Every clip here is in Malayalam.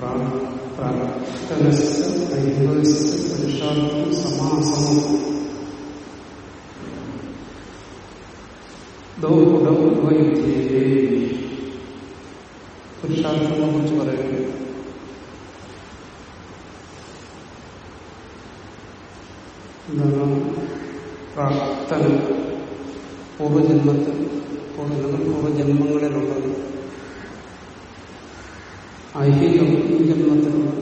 പ്രാർത്ഥനശ്ച ഐഹികശ്ച പുരുഷാർത്ഥം സമാസമം. ദൗഹുടം വൈദ്യയിലെ പുരുഷാർത്ഥത്തെ കുറിച്ച് പറയുന്നു എന്താണ്? പ്രാർത്ഥന. പൂർവജന്മത്തിൽ പൂർവജന്മ പൂർവജന്മങ്ങളിലുള്ളത് ഐഹികം ഈ ജന്മത്തിലുള്ളത്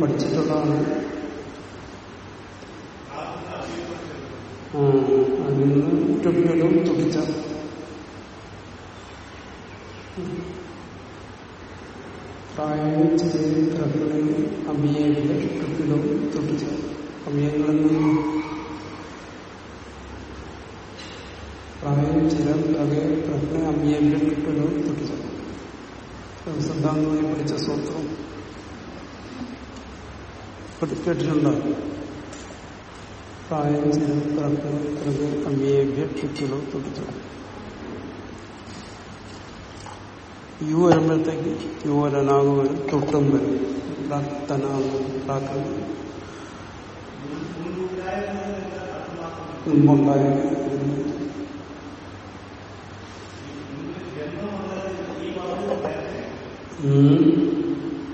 പഠിച്ചിട്ടുള്ളതാണ്. കേട്ടിട്ടുണ്ടോ? പ്രായം ചിരം പ്രജ്ഞ പ്രകേ അഭിയേഭ്യ ടുപ്പിലും തുടിച്ചു യു വരുമ്പോഴത്തേക്ക് യു വരനാകു വരും തൊട്ടും വരും. പ്രാക്തനാകും പ്രാക്തന മുമ്പുണ്ടായ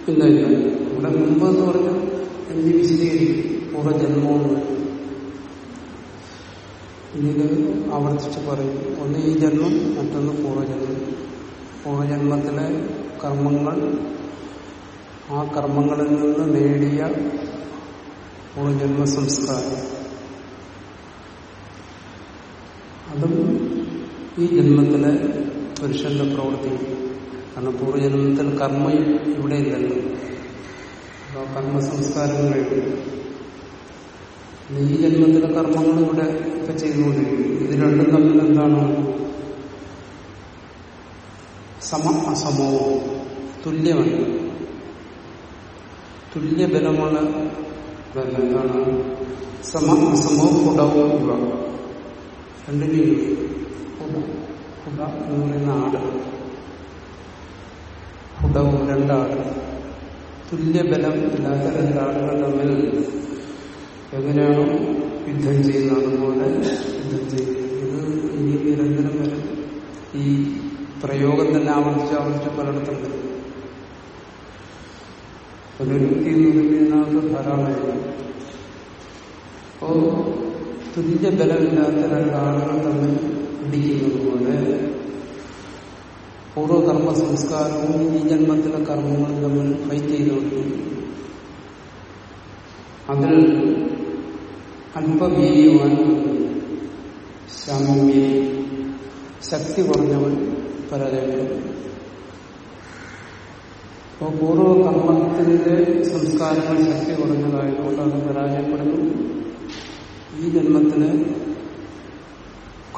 ഇല്ല ഇല്ല ഇവിടെ മുമ്പ് എന്ന് പറഞ്ഞാൽ എന്ത് വിശദീകരിക്കും പൂർവജന്മമെന്ന് പിന്നീട് ആവർത്തിച്ച് പറയും. ഒന്ന് ഈ ജന്മം മറ്റൊന്ന് പൂർവജന്മം പൂർവജന്മത്തിലെ കർമ്മങ്ങൾ ആ കർമ്മങ്ങളിൽ നിന്ന് നേടിയ പൂർവജന്മ സംസ്കാരം അതും ഈ ജന്മത്തിലെ പുരുഷന്റെ പ്രവൃത്തി. കാരണം പൂർവജന്മത്തിൽ കർമ്മ ഇവിടെ ഇല്ലല്ലോ. കർമ്മ സംസ്കാരങ്ങൾ ഈ ജന്മത്തിലെ കർമ്മങ്ങൾ ഇവിടെ ഇപ്പൊ ചെയ്തുകൊണ്ടിരിക്കും ഇത് രണ്ടും തമ്മിൽ എന്താണ് സമ അസമവും തുല്യമാണ്. തുല്യബലമുള്ള എന്താണ് സമ അസമവും കുടവും ഇവ. രണ്ടിനെയും കുട കുട എന്ന് പറയുന്ന ആട്. കുടവും രണ്ടാട്. തുല്യബലം ഇല്ലാത്ത രണ്ടാളുകൾ തമ്മിൽ എങ്ങനെയാണോ യുദ്ധം ചെയ്യുന്ന അതുപോലെ യുദ്ധം ചെയ്യും ഇത് ഇനി നിരന്തരം വരും. ഈ പ്രയോഗം തന്നെ ആവർത്തിച്ച് ആവർത്തിച്ച് പലയിടത്തും വരും പുനരുക്തി എന്ന് പറയുന്നതിനകത്ത് ധാരാളമായി അപ്പോ തുല്യ ബലമില്ലാത്ത രണ്ടാളുകൾ തമ്മിൽ പിടിക്കുന്നത് പോലെ പൂർവകർമ്മ സംസ്കാരവും ഈ ജന്മത്തിലെ കർമ്മങ്ങളും തമ്മിൽ ഫൈറ്റ് ചെയ്തുകൊണ്ടിരിക്കും അതിൽ അല്പവീര്യവാൻ ശാമ്യ ശക്തി കുറഞ്ഞവൻ പരാജയപ്പെടുന്നു അപ്പോൾ പൂർവകർമ്മത്തിന്റെ സംസ്കാരങ്ങൾ ശക്തി കുറഞ്ഞതായതുകൊണ്ട് അത് പരാജയപ്പെടുന്നു. ഈ ജന്മത്തിന്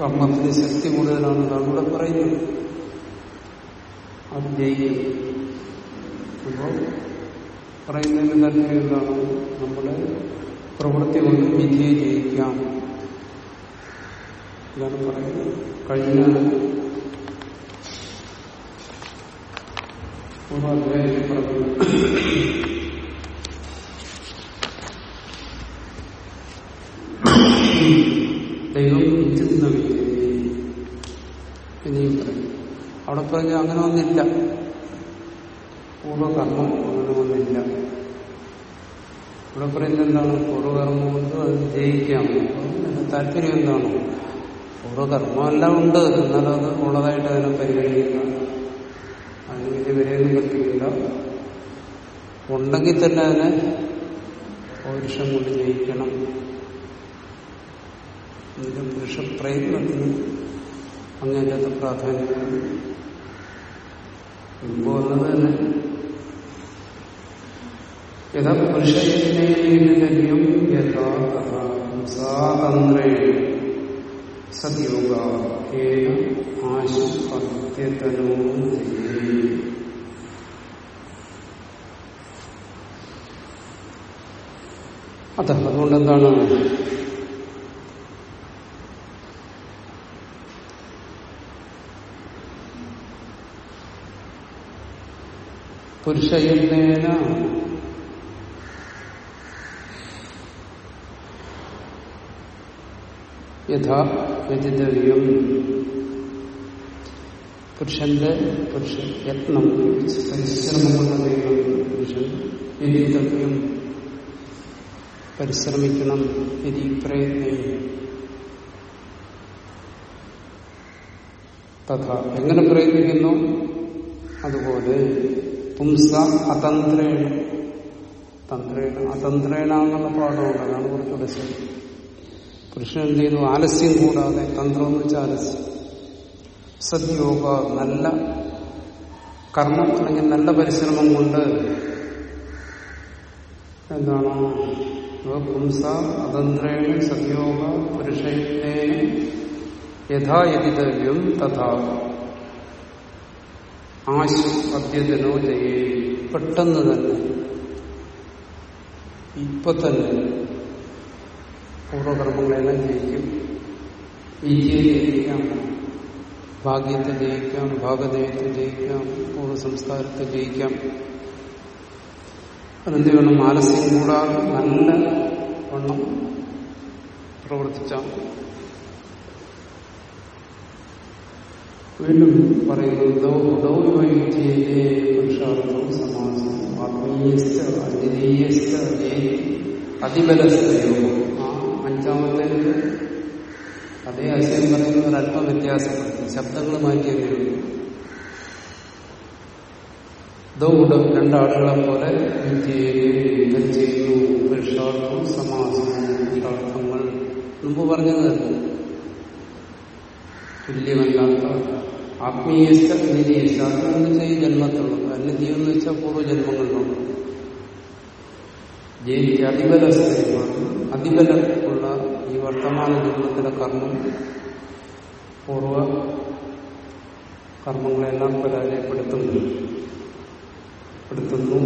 കർമ്മത്തിന് ശക്തി കൂടുതലാണെന്നാണ് ഇവിടെ പറയുന്നത്. അത് ജയിക്കും അപ്പോൾ പറയുന്നതിന് താല്പര്യം എന്താണ് നമ്മുടെ പ്രവൃത്തി കൊണ്ട് വിധിയെ ജയിക്കാം. ഇതാണ് പറയുന്നത്. കഴിഞ്ഞ പൂർവാധ്യായത്തിൽ പറഞ്ഞു ദൈവം നവിക്കുന്നു ഇനിയും പറയും. അവിടെ പറഞ്ഞ അങ്ങനെ ഒന്നില്ല പൂർവകർമ്മം അങ്ങനെ ഒന്നില്ല ഇവിടെ പറയുന്നത് എന്താണ്? പൂർവകർമ്മം കൊണ്ട് അത് ജയിക്കാം. താല്പര്യം എന്താണ്? പൂർവകർമ്മമെല്ലാം ഉണ്ട്. എന്നാലും അത് ഉള്ളതായിട്ട് അതിനെ പരിഗണിക്കുന്ന അതിന് വലിയ വിലയൊന്നും കൽപ്പിക്കില്ല. ഉണ്ടെങ്കിൽ തന്നെ അതിനെ പൗരുഷം കൊണ്ട് ജയിക്കണം. ഇതിന്റെ പുരുഷ പ്രയത്നത്തിന് അങ്ങേറ്റത്തെ പ്രാധാന്യമാണ് മുമ്പ് വന്നത് തന്നെ യഥാ പുരുഷയജ്ഞം യഥാ സാതന്ത്രേ സദ്യോഗ ആശു പത്യതനോ അത അതുകൊണ്ട് എന്താണ് പുരുഷയജ്ഞേന യഥാ പുരുഷന്റെ പുരുഷ യത്നം പരിശ്രമം പുരുഷൻ വ്യതിതവ്യം പരിശ്രമിക്കണം വിധി പ്രയത്നം തഥാ എങ്ങനെ പ്രയത്നിക്കുന്നു? അതുപോലെ പുംസ അതന്ത്രേണ. തന്ത്രേണ അതന്ത്രേണ എന്നുള്ള പാഠമുണ്ട് അതാണ് കുറച്ചുകൂടെ ശരി പുരുഷൻ എന്ത് ചെയ്തു ആലസ്യം കൂടാതെ തന്ത്രം എന്ന് വെച്ചാൽ ആലസ്യം. സദ്യോഗ നല്ല കർമ്മം അല്ലെങ്കിൽ നല്ല പരിശ്രമം കൊണ്ട് എന്താണ്? പുംസ അതന്ത്രേണ സദ്യോഗ പുരുഷേന യഥായതിതവ്യം തഥാ. ആശു അദ്യതനോ ജയേ. പെട്ടെന്ന് തന്നെ. ഇപ്പൊ തന്നെ. പൂർവകർമ്മങ്ങളെല്ലാം ജയിക്കും. വിദ്യയെ ജയിക്കാം ഭാഗ്യത്തെ ജയിക്കാം ഭാഗതയത്തെ ജയിക്കാം പൂർവ സംസ്കാരത്തെ ജയിക്കാം. അതെന്ത് വേണം? മാനസികം കൂടാതെ നല്ല വണ്ണം പ്രവർത്തിച്ചാൽ വീണ്ടും പറയുന്നത് ദൗവൈദ്യയിലെ പുരുഷാർത്ഥം സമാസം ആത്മീയസ്ഥ അദ്വിതീയസ്ഥ അതിബലസ്ഥയോ ആ ആശയം പറയുന്നത് ഒരല്പം വ്യത്യാസപ്പെടുത്തി ശബ്ദങ്ങൾ മാറ്റിയതേ ദൗഡം രണ്ടാളുകളെ പോലെ വിദ്യയെ യുദ്ധം ചെയ്യുന്നു. പുരുഷാർത്ഥം സമാസം പുരുഷാർത്ഥങ്ങൾ. മുമ്പ് പറഞ്ഞത് തുല്യമല്ലാത്ത ആത്മീയസ്ഥ അനിതീയസ്ഥ ആത്മീയെന്ന് വെച്ചാൽ ഈ ജന്മത്തിലുള്ളത് അനിതീയം എന്ന് വെച്ചാൽ പൂർവജന്മങ്ങളിലുള്ളത് ജയിക്ക് അതിബലസ്ഥയാണ് അതിബലമുള്ള ഈ വർത്തമാന ജന്മത്തിലെ കർമ്മം പൂർവ കർമ്മങ്ങളെല്ലാം പരാജയപ്പെടുത്തുന്നു. പെടുത്തുന്നു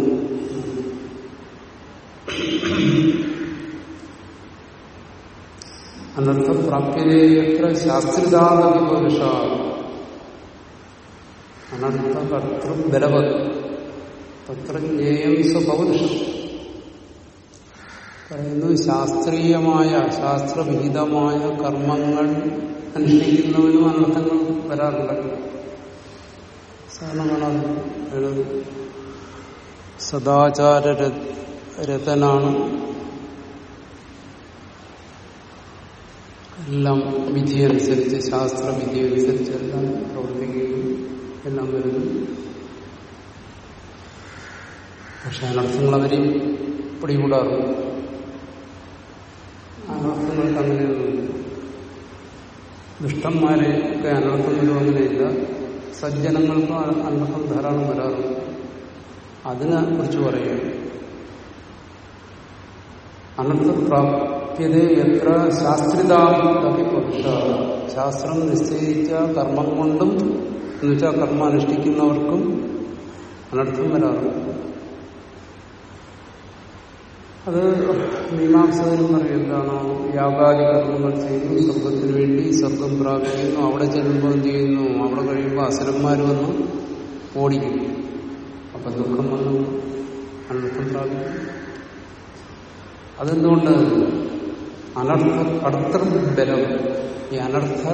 അനർത്ഥപ്രാപ്യതയത്ര ശാസ്ത്രിതാദി അനർത്ഥ കർത്തൃ ബലവത്. തത്ര ജ്ഞേയം സ്വപൗരുഷം പറയുന്നു ശാസ്ത്രീയമായ ശാസ്ത്രവിഹിതമായ കർമ്മങ്ങൾ അനുഷ്ഠിക്കുന്നവനും അനർത്ഥങ്ങൾ വരാറുണ്ട് സദാചാര രതനാണ്. എല്ലാം വിധിയനുസരിച്ച് ശാസ്ത്രവിധി അനുസരിച്ച് എല്ലാം പ്രവർത്തിക്കുകയും എല്ലാം വരുന്നു. പക്ഷെ അനർത്ഥങ്ങൾ അവരെയും പിടികൂടാറുണ്ട്. അനർത്ഥങ്ങൾക്ക് അങ്ങനെയൊന്നുമില്ല ദുഷ്ടന്മാരെ ഒക്കെ അനർത്ഥങ്ങളും അങ്ങനെയില്ല സജ്ജനങ്ങൾക്ക് അനർത്ഥം ധാരാളം വരാറുണ്ട്. അതിനെ കുറിച്ച് പറയുകയാണ്. അനർത്ഥപ്രാപ്യത എത്ര ശാസ്ത്രിതാപി ശാസ്ത്രം നിശ്ചയിച്ച കർമ്മം കൊണ്ടും എന്നുവെച്ചാൽ കർമ്മം അനുഷ്ഠിക്കുന്നവർക്കും അനർത്ഥം വരാറുണ്ട്. അത് മീമാംസകരും പറയും എന്താണോ യാഗാദി കർമ്മങ്ങൾ ചെയ്യുന്നു സ്വർഗത്തിന് വേണ്ടി സ്വർഗം പ്രാപിക്കുന്നു. അവിടെ ചെല്ലുമ്പോൾ എന്ത് ചെയ്യുന്നു? അവിടെ കഴിയുമ്പോൾ അസുരന്മാർ വന്ന് ഓടിക്കുന്നു. അപ്പൊ ദുഃഖം വന്നു. അനർത്ഥം പ്രാപിക്കുന്നു. അതെന്തുകൊണ്ട്? അനർത്ഥ കടത്തൃബലം ഈ അനർത്ഥ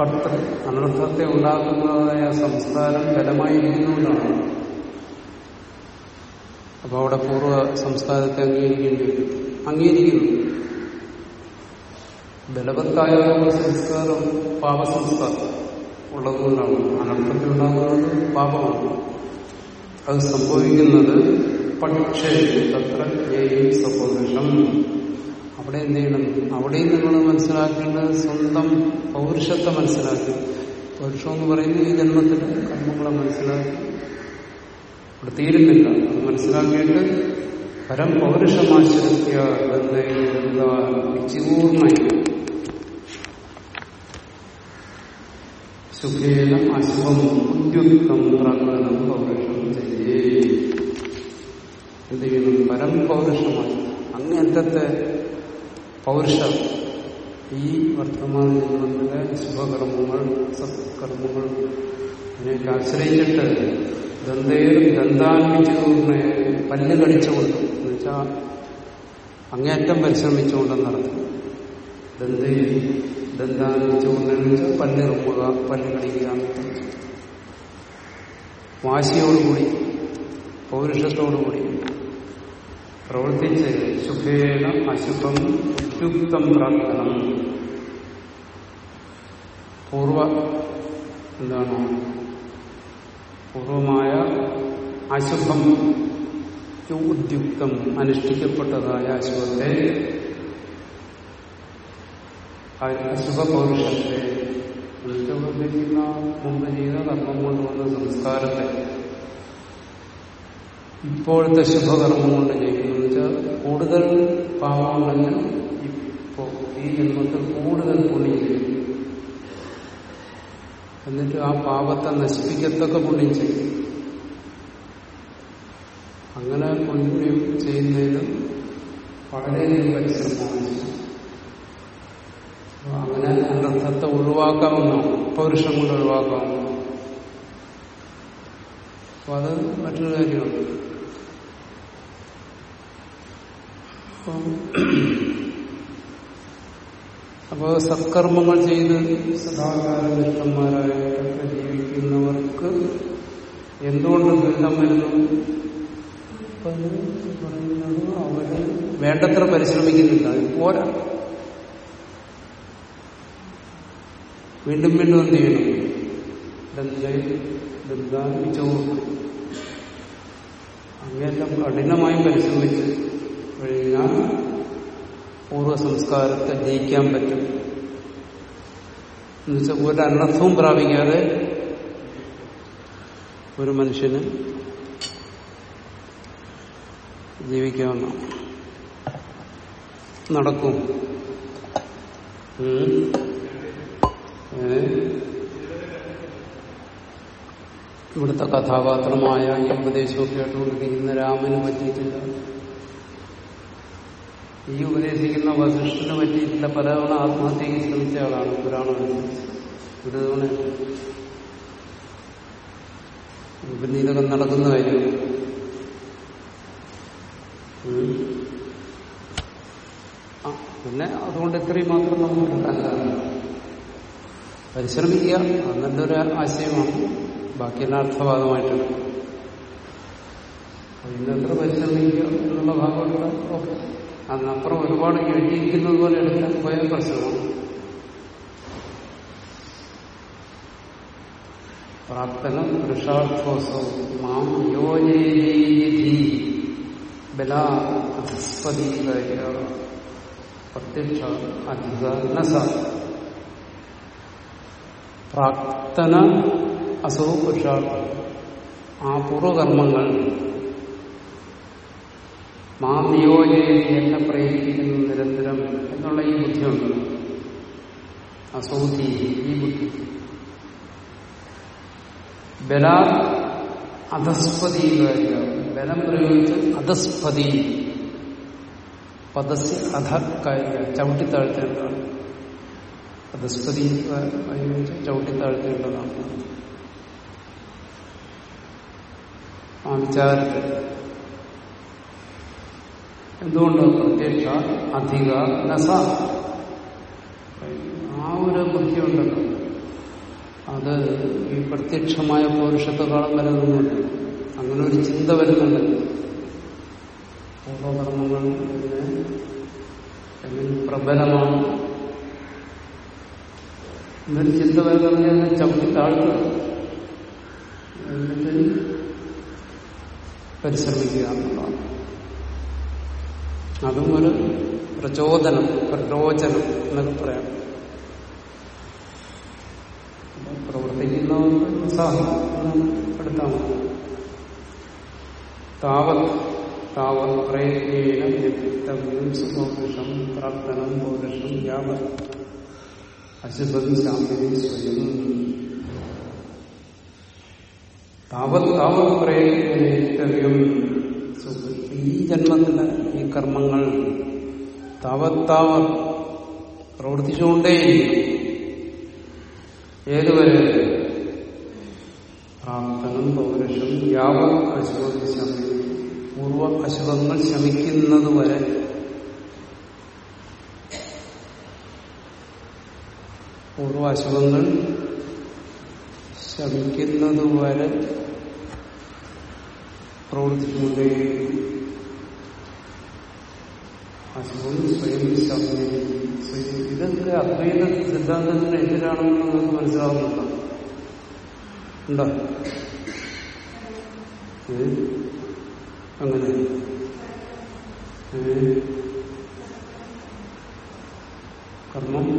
കടത്തൃ അനർത്ഥത്തെ ഉണ്ടാക്കുന്നതായ സംസ്കാരം ബലമായിരിക്കുന്നതുകൊണ്ടാണ്. അപ്പൊ അവിടെ പൂർവ സംസ്ഥാനത്തെ അംഗീകരിക്കേണ്ടി വരും. അംഗീകരിക്കുന്നു. ബലവത്തായ സംസ്കാരം പാപസംസ്കാരം ഉള്ളതുകൊണ്ടാണ്. അനർത്ഥത്തിൽ ഉണ്ടാകുന്നത് പാപമാണ്. അത് സംഭവിക്കുന്നത് പക്ഷേ തത്ര സപൗരുഷം അവിടെ എന്ത് ചെയ്യണം? അവിടെയും നിങ്ങൾ മനസ്സിലാക്കേണ്ടത് സ്വന്തം പൗരുഷത്തെ മനസ്സിലാക്കി. പൗരുഷം എന്ന് പറയുന്നത് ഈ ജന്മത്തിലെ കർമ്മങ്ങളെ മനസ്സിലാക്കി. അവിടെ തീരുന്നില്ല. അത് മനസ്സിലാക്കിയിട്ട് പരം പൗരുഷമാശ്രത്യ ചിപൂർണ സുഖേന അശുഭം ഉദ്യുക്തം പ്രകടനം പൗരുഷം ചെയ്യേ എന്ത് ചെയ്യണം പരം പൗരുഷമായി അങ്ങേറ്റത്തെ പൗരുഷം ഈ വർത്തമാന ജന്മത്തിലെ ശുഭകർമ്മങ്ങൾ സത്കർമ്മങ്ങൾ അതിനെയൊക്കെ ആശ്രയിച്ചിട്ട് ദന്തേർ ദന്താൽപ്പിച്ചുകൊണ്ട് പല്ല് കടിച്ചുകൊണ്ട് എന്നുവെച്ചാൽ അങ്ങേറ്റം പരിശ്രമിച്ചുകൊണ്ടെന്ന് നടത്തും ദന്തയിൽ ദന്താൽപ്പിച്ചുകൊണ്ട് വെച്ചാൽ പല്ല് ഇറക്കുക പല്ല് കടിക്കുക. വാശിയോടുകൂടി പൗരുഷത്തോടുകൂടി പ്രവർത്തിച്ച് സുഖേന അശുഭം ഉദ്യുക്തം പ്രാർത്ഥനം. പൂർവ എന്താണ്? പൂർവമായ അശുഭം ഉദ്യുക്തം അനുഷ്ഠിക്കപ്പെട്ടതായ അശുഭത്തെ അശുഭ പൗരുഷത്തെ ഉദ്ദേശിക്കുന്ന മുമ്പ് ചെയ്ത കർമ്മം കൊണ്ടുവന്ന സംസ്കാരത്തെ ഇപ്പോഴത്തെ ശുഭകർമ്മം കൊണ്ട് ചെയ്യുന്നത് വെച്ചാൽ കൂടുതൽ പാപമുണ്ടെങ്കിൽ ഇപ്പോ ഈ ജന്മത്തിൽ കൂടുതൽ പുണ്യം ചെയ്യും. എന്നിട്ട് ആ പാപത്തെ നശിപ്പിക്കത്തക്ക പുണ്യം ചെയ്യും. അങ്ങനെ പുണ്യം ചെയ്യുന്നതിന് വളരെയധികം പരിശ്രമമാണ്. അങ്ങനെ അനർത്ഥത്തെ ഒഴിവാക്കാമെന്നാണ് പൗരുഷം കൊണ്ട് ഒഴിവാക്കാമെന്നാണ് അപ്പൊ അത് മറ്റൊരു കാര്യമാണ്. അപ്പോൾ സത്കർമ്മങ്ങൾ ചെയ്ത് സദാചാരനിഷ്ഠന്മാരായിട്ടൊക്കെ ജീവിക്കുന്നവർക്ക് എന്തുകൊണ്ട് ദുരിതം വരുന്നു? അവർ വേണ്ടത്ര പരിശ്രമിക്കുന്നില്ല. പോരാ. വീണ്ടും വീണ്ടും എന്ത് ചെയ്യണം? അങ്ങനെയെല്ലാം കഠിനമായി പരിശ്രമിച്ച് കഴിഞ്ഞാൽ പൂർവ സംസ്കാരത്തെ ജയിക്കാൻ പറ്റും. എന്നുവെച്ചാൽ ഒരു അനർത്ഥവും പ്രാപിക്കാതെ ഒരു മനുഷ്യന് ജീവിക്കാവുന്ന നടക്കും. ഇവിടുത്തെ കഥാപാത്രമായ ഈ ഉപദേശമൊക്കെ ആയിട്ടുകൊണ്ടിരിക്കുന്ന രാമന് പറ്റിയിട്ടില്ല. ഈ ഉപദേശിക്കുന്ന വസിഷ്ഠന് പറ്റിയിട്ടില്ല പലതവണ ആത്മഹത്യക്ക് ശ്രമിച്ച ആളാണ് പുരാണം ഒരു പിന്നെ ഇതൊക്കെ നടക്കുന്ന കാര്യം. പിന്നെ അതുകൊണ്ട് ഇത്രയും മാത്രം നമുക്ക് കിട്ടാൻ പരിശ്രമിക്കുക. അങ്ങനത്തെ ഒരു ആശയമാണ് ബാക്കിയെല്ലാം അർത്ഥഭാഗമായിട്ടാണ് അതിന്റെ അത്ര പരിശ്രമിക്കുക എന്നുള്ള ഭാഗമുള്ള ഓക്കെ. അതിനപ്പുറം ഒരുപാട് എഴുതിയിരിക്കുന്നത് പോലെ എടുക്കാൻ പോയ പ്രശ്നമാണ്. പ്രാപ്തനം പുരുഷാർത്ഥോസവും മാം യോജേതി ബലാസ്പദീകാര്യ പ്രത്യക്ഷ അധിക നസ പ്രാക്തന അസോ പുരുഷാർത്ഥം. ആ പൂർവകർമ്മങ്ങൾ മാം നിയോജന എന്നെ പ്രേരിപ്പിക്കുന്നു നിരന്തരം എന്നുള്ള ഈ ബുദ്ധിയുണ്ട് അസൗധി ഈ ബുദ്ധി. ബലാ അധസ്പതി ബലം പ്രയോഗിച്ച് അധസ്പതി. പദസ്യ അധകാര്യ ചവിട്ടിത്താഴ്ത്തേണ്ടതാണ് അധസ്പതി പ്രയോഗിച്ച് ചവിട്ടിത്താഴ്ത്തേണ്ടതാണ് ആ വിചാരത്തിൽ. എന്തുകൊണ്ട് പ്രത്യക്ഷ അധിക നസ ആ ഒരു ബുദ്ധിയുണ്ടല്ലോ. അത് ഈ പ്രത്യക്ഷമായ പൗരുഷത്തെക്കാളും വരുന്നുണ്ട്. അങ്ങനെ ഒരു ചിന്ത വരുന്നുണ്ട്. പൂർവകർമ്മങ്ങൾ പ്രബലമാണ്? എന്നൊരു ചിന്ത വരുന്നത് ചവിട്ടി താഴ്ത്തുക എന്നിട്ട് പരിശ്രമിക്കുക എന്നുള്ളതാണ്. അതും ഒരു പ്രചോദനം പ്രലോചനം എന്നൊക്കെ പറയാം. പ്രവർത്തിക്കുന്നവർക്ക് ഉത്സാഹം എടുത്താൽ മതി താവത് താവത് പ്രയത്നം വ്യക്തിത്വം സുഖോഷം പ്രാർത്ഥനം പൗരുഷം യാവത്. അശുഭം ശാന്തി സ്വയം. താവത് താവത് പ്രയത്നേറ്റവ്യം ഈ ജന്മത്തിലെ ഈ കർമ്മങ്ങൾ താവത്താവ പ്രവർത്തിച്ചുകൊണ്ടേ ഏതുവരെ? പ്രാപ്തനം പൗരുഷം യാവ അശുഭം ശമിക്കും പൂർവ അശുഭങ്ങൾ ശമിക്കുന്നത് വരെ പൂർവ അശുഭങ്ങൾ ശമിക്കുന്നത് വരെ പ്രവർത്തിച്ചുകൊണ്ടേയിരിക്കും. അശുഭം സ്വയം ശമിക്കും ഇതൊക്കെ അദ്വൈത സിദ്ധാന്തത്തിന് എതിരാണെന്ന് നിങ്ങൾക്ക് മനസ്സിലാവുന്നുണ്ടോ? ഉണ്ടോ? അങ്ങനെ. കർമ്മം?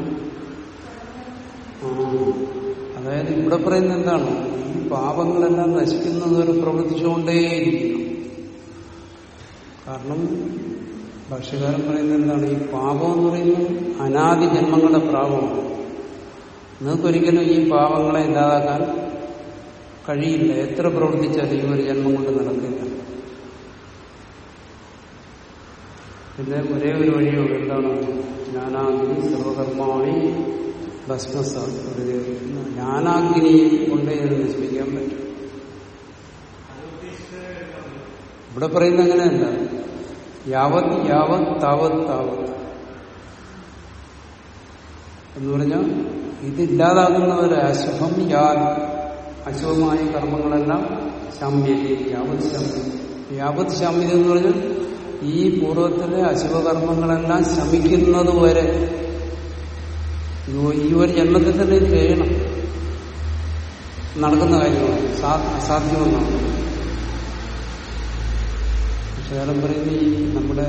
ഇവിടെ പറയുന്നത് എന്താണ്? ഈ പാപങ്ങളെല്ലാം നശിക്കുന്നത് ഒരു പ്രവർത്തിച്ചുകൊണ്ടേയിരിക്കണം കാരണം ഭക്ഷ്യകാരൻ പറയുന്നത് എന്താണ്? ഈ പാപം എന്ന് പറയുന്നത് അനാദി ജന്മങ്ങളുടെ പ്രാപമാണ്. നിങ്ങൾക്കൊരിക്കലും ഈ പാപങ്ങളെ ഇല്ലാതാക്കാൻ കഴിയില്ല. എത്ര പ്രവർത്തിച്ചാലും ഈ ഒരു ജന്മം കൊണ്ട് നടക്കില്ല. പിന്നെ ഒരേ ഒരു വഴിയുള്ളൂ എന്താണ്? ജ്ഞാനാഗ്നി സർവകർമ്മമായി ഭസ്മസാൽ ജ്ഞാനാഗ്നി കൊണ്ട് ഇതിനെ നശിപ്പിക്കാൻ പറ്റും. ഇവിടെ പറയുന്നത് അങ്ങനെയല്ല. യാവത് യാവത് താവത് താവത്. എന്ന് പറഞ്ഞാൽ ഇതില്ലാതാകുന്നവരെ അശുഭം യാ അശുഭമായ കർമ്മങ്ങളെല്ലാം ശാമ്യതി യാവത് ശാമ്യം. യാവത് ശാമ്യത എന്ന് പറഞ്ഞാൽ ഈ പൂർവത്തിലെ അശുഭകർമ്മങ്ങളെല്ലാം ശമിക്കുന്നത് വരെ ഈ ഒരു ജന്മത്തിൽ തന്നെ ചെയ്യണം നടക്കുന്ന കാര്യമാണ്. അസാധ്യമെന്നാണ്. ചേലം പറയുന്ന ഈ നമ്മുടെ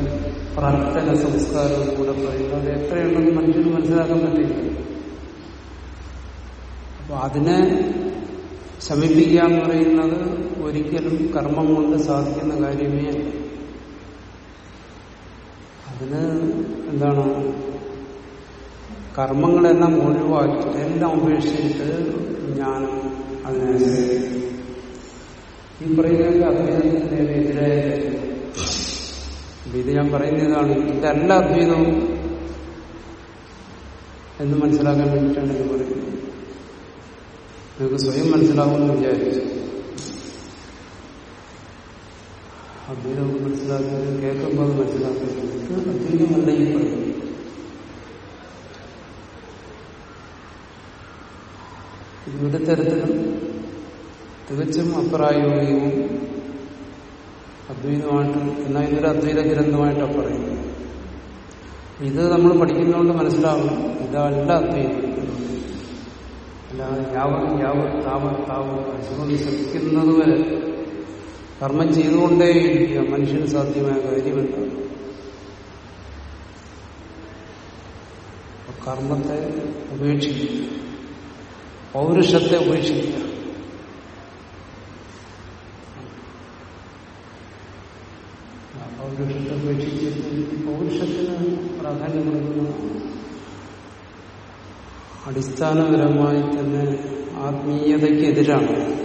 പ്രാർത്ഥന സംസ്കാരവും കൂടെ പറയുന്നത് എത്രയുണ്ടെന്ന് മനുഷ്യന് മനസ്സിലാക്കാൻ പറ്റില്ല. അപ്പൊ അതിനെ ശമിപ്പിക്കുക എന്ന് പറയുന്നത് ഒരിക്കലും കർമ്മം കൊണ്ട് സാധിക്കുന്ന കാര്യമേ അതിന് എന്താണ് കർമ്മങ്ങളെല്ലാം ഒഴിവാക്കി എല്ലാം ഉപേക്ഷിച്ചിട്ട് ഞാൻ അതിനെ ഈ പറയുന്നത് അദ്വൈതത്തിന്റെ എതിരായ ഇത് ഞാൻ പറയുന്നതാണ് ഇതല്ല അദ്വൈതവും എന്ന് മനസ്സിലാക്കാൻ വേണ്ടിയിട്ടാണ് ഇത് പറയുന്നത്. നിങ്ങൾക്ക് സ്വയം മനസ്സിലാവുമെന്ന് വിചാരിച്ചു. അദ്വൈതം മനസ്സിലാക്കുന്നത് കേൾക്കുമ്പോൾ മനസ്സിലാക്കുന്നത് അദ്വൈതമല്ല ഈ പറയുന്നത്. ഒരു തരത്തിലും തികച്ചും അപ്രായോഗികവും അദ്വൈതമായിട്ട് എന്നാൽ ഇതൊരു അദ്വൈത ഗ്രന്ഥമായിട്ടാണ് പറയുന്നത്. ഇത് നമ്മൾ പഠിക്കുന്നതുകൊണ്ട് മനസ്സിലാവും ഇതല്ല അദ്വൈതം. അല്ലാതെ യാവത് താവത് താവത് അശുഭം ശ്രമിക്കുന്നത് വരെ കർമ്മം ചെയ്തുകൊണ്ടേയിരിക്കുക മനുഷ്യന് സാധ്യമായ കാര്യമല്ല കർമ്മത്തെ ഉപേക്ഷിക്കുക. പൗരുഷത്തെ ഉപേക്ഷിക്കുക. പൗരുഷത്തെ ഉപേക്ഷിച്ചിട്ട് പൗരുഷത്തിന് പ്രാധാന്യം കൊടുക്കുന്ന അടിസ്ഥാനപരമായി തന്നെ ആത്മീയതയ്ക്കെതിരാണ്.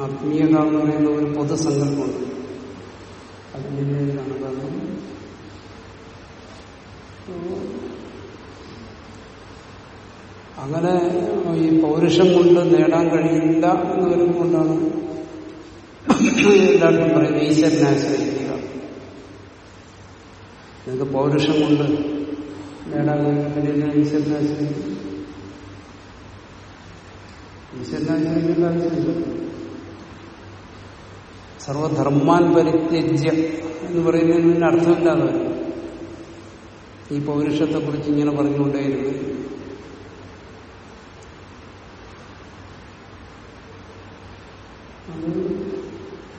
ആത്മീയത എന്ന് പറയുന്ന ഒരു പൊതുസങ്കല്പമുണ്ട്. അതിനെതിരാണ് കാരണം. അങ്ങനെ ഈ പൗരുഷം കൊണ്ട് നേടാൻ കഴിയില്ല എന്ന് വരുമ്പോണ്ടാണ് എല്ലാവർക്കും പറയുന്നത്. ഈശ്വരനെ ആശ്രയിക്കുക നിങ്ങൾക്ക് പൗരുഷം കൊണ്ട് നേടാൻ കഴിയുന്ന ഈശ്വരനെ ആശ്രയിക്കുക ഈശ്വരനെ ആശ്രയിക്കേണ്ട സർവധർമാൻ പരിത്യജ്യ എന്ന് പറയുന്നതിന് അർത്ഥമില്ലാതെ ഈ പൗരുഷത്തെ കുറിച്ച് ഇങ്ങനെ പറഞ്ഞുകൊണ്ടേയിരുന്നു. അത്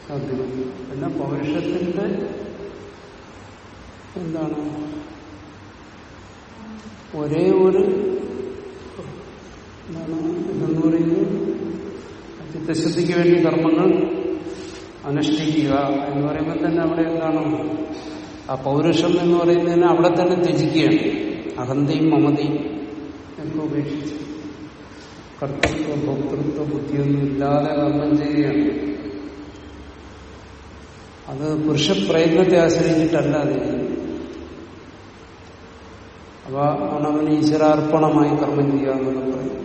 സാധ്യമല്ല പിന്നെ പൗരുഷത്തിന്റെ എന്താണ്? ഒരേ ഒരു എന്താണ്? പറയുന്നത് ചിത്തശുദ്ധിക്ക് വേണ്ടി കർമ്മങ്ങൾ അനുഷ്ഠിക്കുക എന്ന് പറയുമ്പോൾ തന്നെ അവിടെ എന്താണ്? ആ പൗരുഷം എന്ന് പറയുന്നതിന് അവിടെ തന്നെ ത്യജിക്കുകയാണ്. അഹന്തയും മമതയും ഒക്കെ ഉപേക്ഷിച്ച്. കർത്തൃത്വ ഭോക്തൃത്വ ബുദ്ധിയൊന്നും ഇല്ലാതെ കർമ്മം ചെയ്യുകയാണ്. അത് പുരുഷ പ്രയത്നത്തെ ആശ്രയിച്ചിട്ടല്ല അത്. അപ്പൊ അവനവന് ഈശ്വരാർപ്പണമായി കർമ്മം ചെയ്യുക എന്നുള്ളത് പറയും.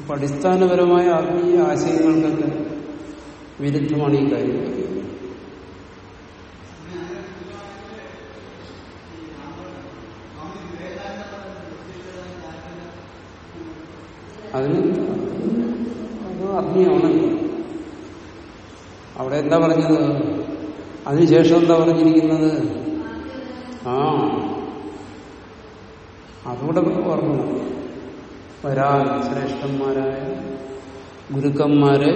അപ്പൊ അടിസ്ഥാനപരമായ ആത്മീയ ആശയങ്ങൾക്കൊക്കെ വിരുദ്ധമാണ് ഈ കാര്യം അതിന് അത് അഗ്നിയാണ് അവിടെ എന്താ പറഞ്ഞത്? അതിനുശേഷം എന്താ പറഞ്ഞിരിക്കുന്നത്? ആ അതുകൂടെ ഓർമ്മ വരാൻ ശ്രേഷ്ഠന്മാരായ ഗുരുക്കന്മാരെ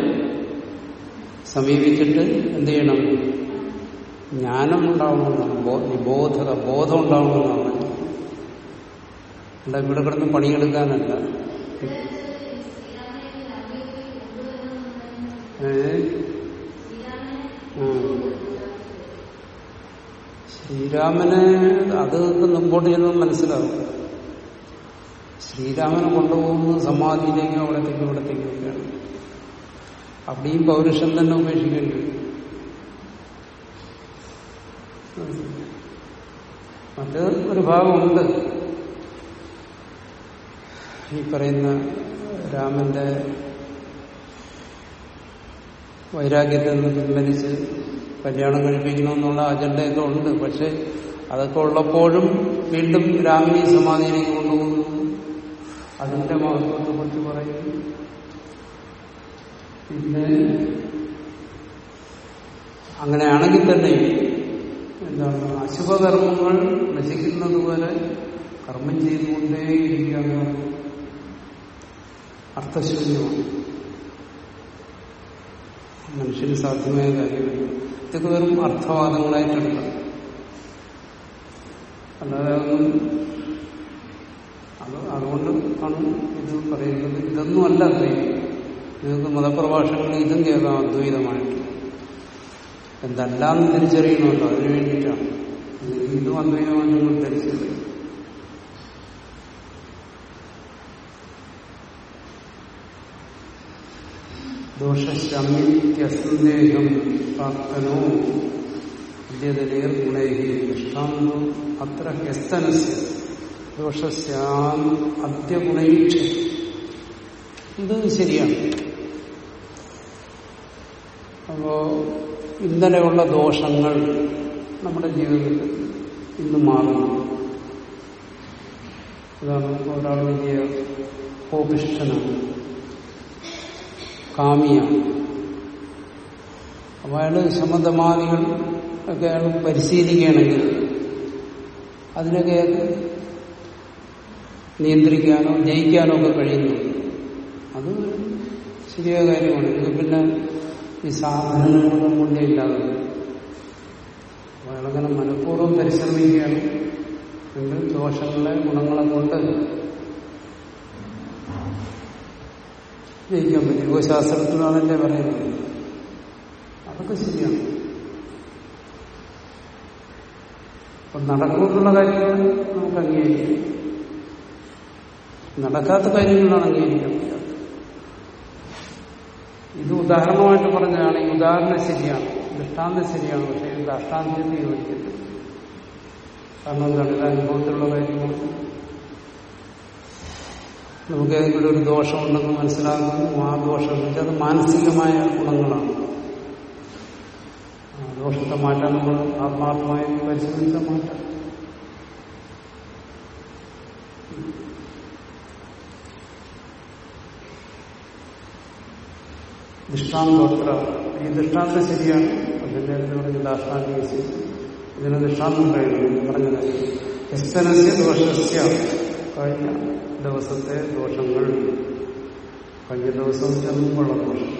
സമീപിച്ചിട്ട് എന്ത് ചെയ്യണം? ജ്ഞാനം ഉണ്ടാവണമെന്നാണ്. നിബോധത ബോധം ഉണ്ടാവണമെന്നാണ്. ഇവിടെ കിടന്ന് പണിയെടുക്കാനല്ല. ശ്രീരാമനെ അത് മുമ്പോട്ട് ചെന്ന് മനസ്സിലാവും. ശ്രീരാമനെ കൊണ്ടുപോകുന്നത് സമാധിയിലേക്കും അവിടത്തേക്കും ഇവിടത്തേക്കും ഒക്കെയാണ് അവിടെയും പൗരുഷം തന്നെ ഉപേക്ഷിക്കേണ്ടി വരും. മറ്റ് ഒരു ഭാഗമുണ്ട്. ഈ പറയുന്ന രാമന്റെ വൈരാഗ്യത്തിൽ നിന്ന് പിൻവലിച്ച് കല്യാണം കഴിപ്പിക്കണമെന്നുള്ള അജണ്ടയൊക്കെ ഉണ്ട് പക്ഷെ അതൊക്കെ ഉള്ളപ്പോഴും വീണ്ടും രാമിനെ സമാധിയിലേക്ക് കൊണ്ടുപോകുന്നു. അതിന്റെ മഹത്വത്തെ കുറിച്ച് പറയും. പിന്നെ അങ്ങനെയാണെങ്കിൽ തന്നെ എന്താണ് അശുഭകർമ്മങ്ങൾ നശിക്കുന്നത് പോലെ കർമ്മം ചെയ്തുകൊണ്ടേയിരിക്കുക അർത്ഥശൂന്യമാണ്. മനുഷ്യന് സാധ്യമായ കാര്യമില്ല. ഇതൊക്കെ വെറും അർത്ഥവാദങ്ങളായിട്ടെടുക്കാം അല്ലാതെ ഒന്നും അത് അതുകൊണ്ട് ആണ് ഇത് പറയുന്നത്. ഇതൊന്നും അല്ല അദ്വൈതം നിങ്ങൾക്ക് മതപ്രഭാഷണങ്ങളിൽ ഇതും കേൾക്കാം അദ്വൈതമായിട്ട്. എന്തല്ലാന്ന് തിരിച്ചറിയണമല്ലോ അതിനു വേണ്ടിയിട്ടാണ്. ഇതും അദ്വൈതമാണ് നിങ്ങൾ തിരിച്ചറിയും ദോഷശമ്യസന്ദേഹം പ്രാപ്തനോ. വിദ്യതലേർ ഗുണൈഹി ദൃഷ്ടാന്തോ. അത്ര ഹ്യസ്തനസ് ദോഷസ്യാം അദ്യഗുണൈക്ഷ ഇത് ശരിയാണ്. അപ്പോ ഇന്നലെയുള്ള ദോഷങ്ങൾ നമ്മുടെ ജീവിതത്തിൽ ഇന്ന് മാറുന്നു. അതാണ് ഒരാൾ വലിയ കോപിഷ്ഠനാണ്. കാമിയാണ്. അപ്പൊ അയാൾ ശമതമാദികൾ ഒക്കെ അയാൾ പരിശീലിക്കുകയാണെങ്കിൽ അതിനൊക്കെ നിയന്ത്രിക്കാനോ ജയിക്കാനോ ഒക്കെ കഴിയുന്നു. അത് ശരിയായ കാര്യമാണ്. ഇത് പിന്നെ ഈ സാധനങ്ങളൊന്നും കൊണ്ടേ ഇല്ലാതെ അയാളങ്ങനെ മനഃപൂർവം പരിശ്രമിക്കുകയാണ്. ദോഷങ്ങളെ ഗുണങ്ങളെ കൊണ്ട് ജയിക്കാൻ പറ്റും യോഗശാസ്ത്രത്തിലാണല്ലേ പറയുന്നത്. അതൊക്കെ ശരിയാണ്. അപ്പൊ നടക്കുമെന്നുള്ള കാര്യങ്ങൾ നമുക്ക് അംഗീകരിക്കാം. നടക്കാത്ത കാര്യങ്ങളാണ് അംഗീകരിക്കാൻ ഇത് ഉദാഹരണമായിട്ട് പറഞ്ഞതാണ് ഈ ഉദാഹരണം ശരിയാണ്. ദൃഷ്ടാന്തം ശരിയാണ് പക്ഷേ ഇത് അഷ്ടാന്തി യോജിക്കത്തില്ല കാരണം എന്താണ് ഇത് അനുഭവത്തിലുള്ള കാര്യങ്ങൾ നമുക്ക് ഏതെങ്കിലും ഒരു ദോഷമുണ്ടെന്ന് മനസ്സിലാക്കുന്നു ആ ദോഷം വെച്ചാൽ അത് മാനസികമായ ഗുണങ്ങളാണ്. ആ ദോഷത്തെ മാറ്റാൻ നമ്മൾ ആത്മാർത്ഥമായി പരിശ്രമിച്ചാൽ മാറ്റാം. ദൃഷ്ടാന്തോത്ര. ഈ ദൃഷ്ടാന്തം ശരിയാണ്. അതിന്റെ പറഞ്ഞ ദാഷ്ടാന്തിക ശരി. ഇതിന് ദൃഷ്ടാന്തം കഴിഞ്ഞു പറഞ്ഞത്. ദോഷസ്യ. കഴിഞ്ഞ ദിവസത്തെ ദോഷങ്ങൾ കഴിഞ്ഞ ദിവസം ചെന്നുമുള്ള ദോഷം.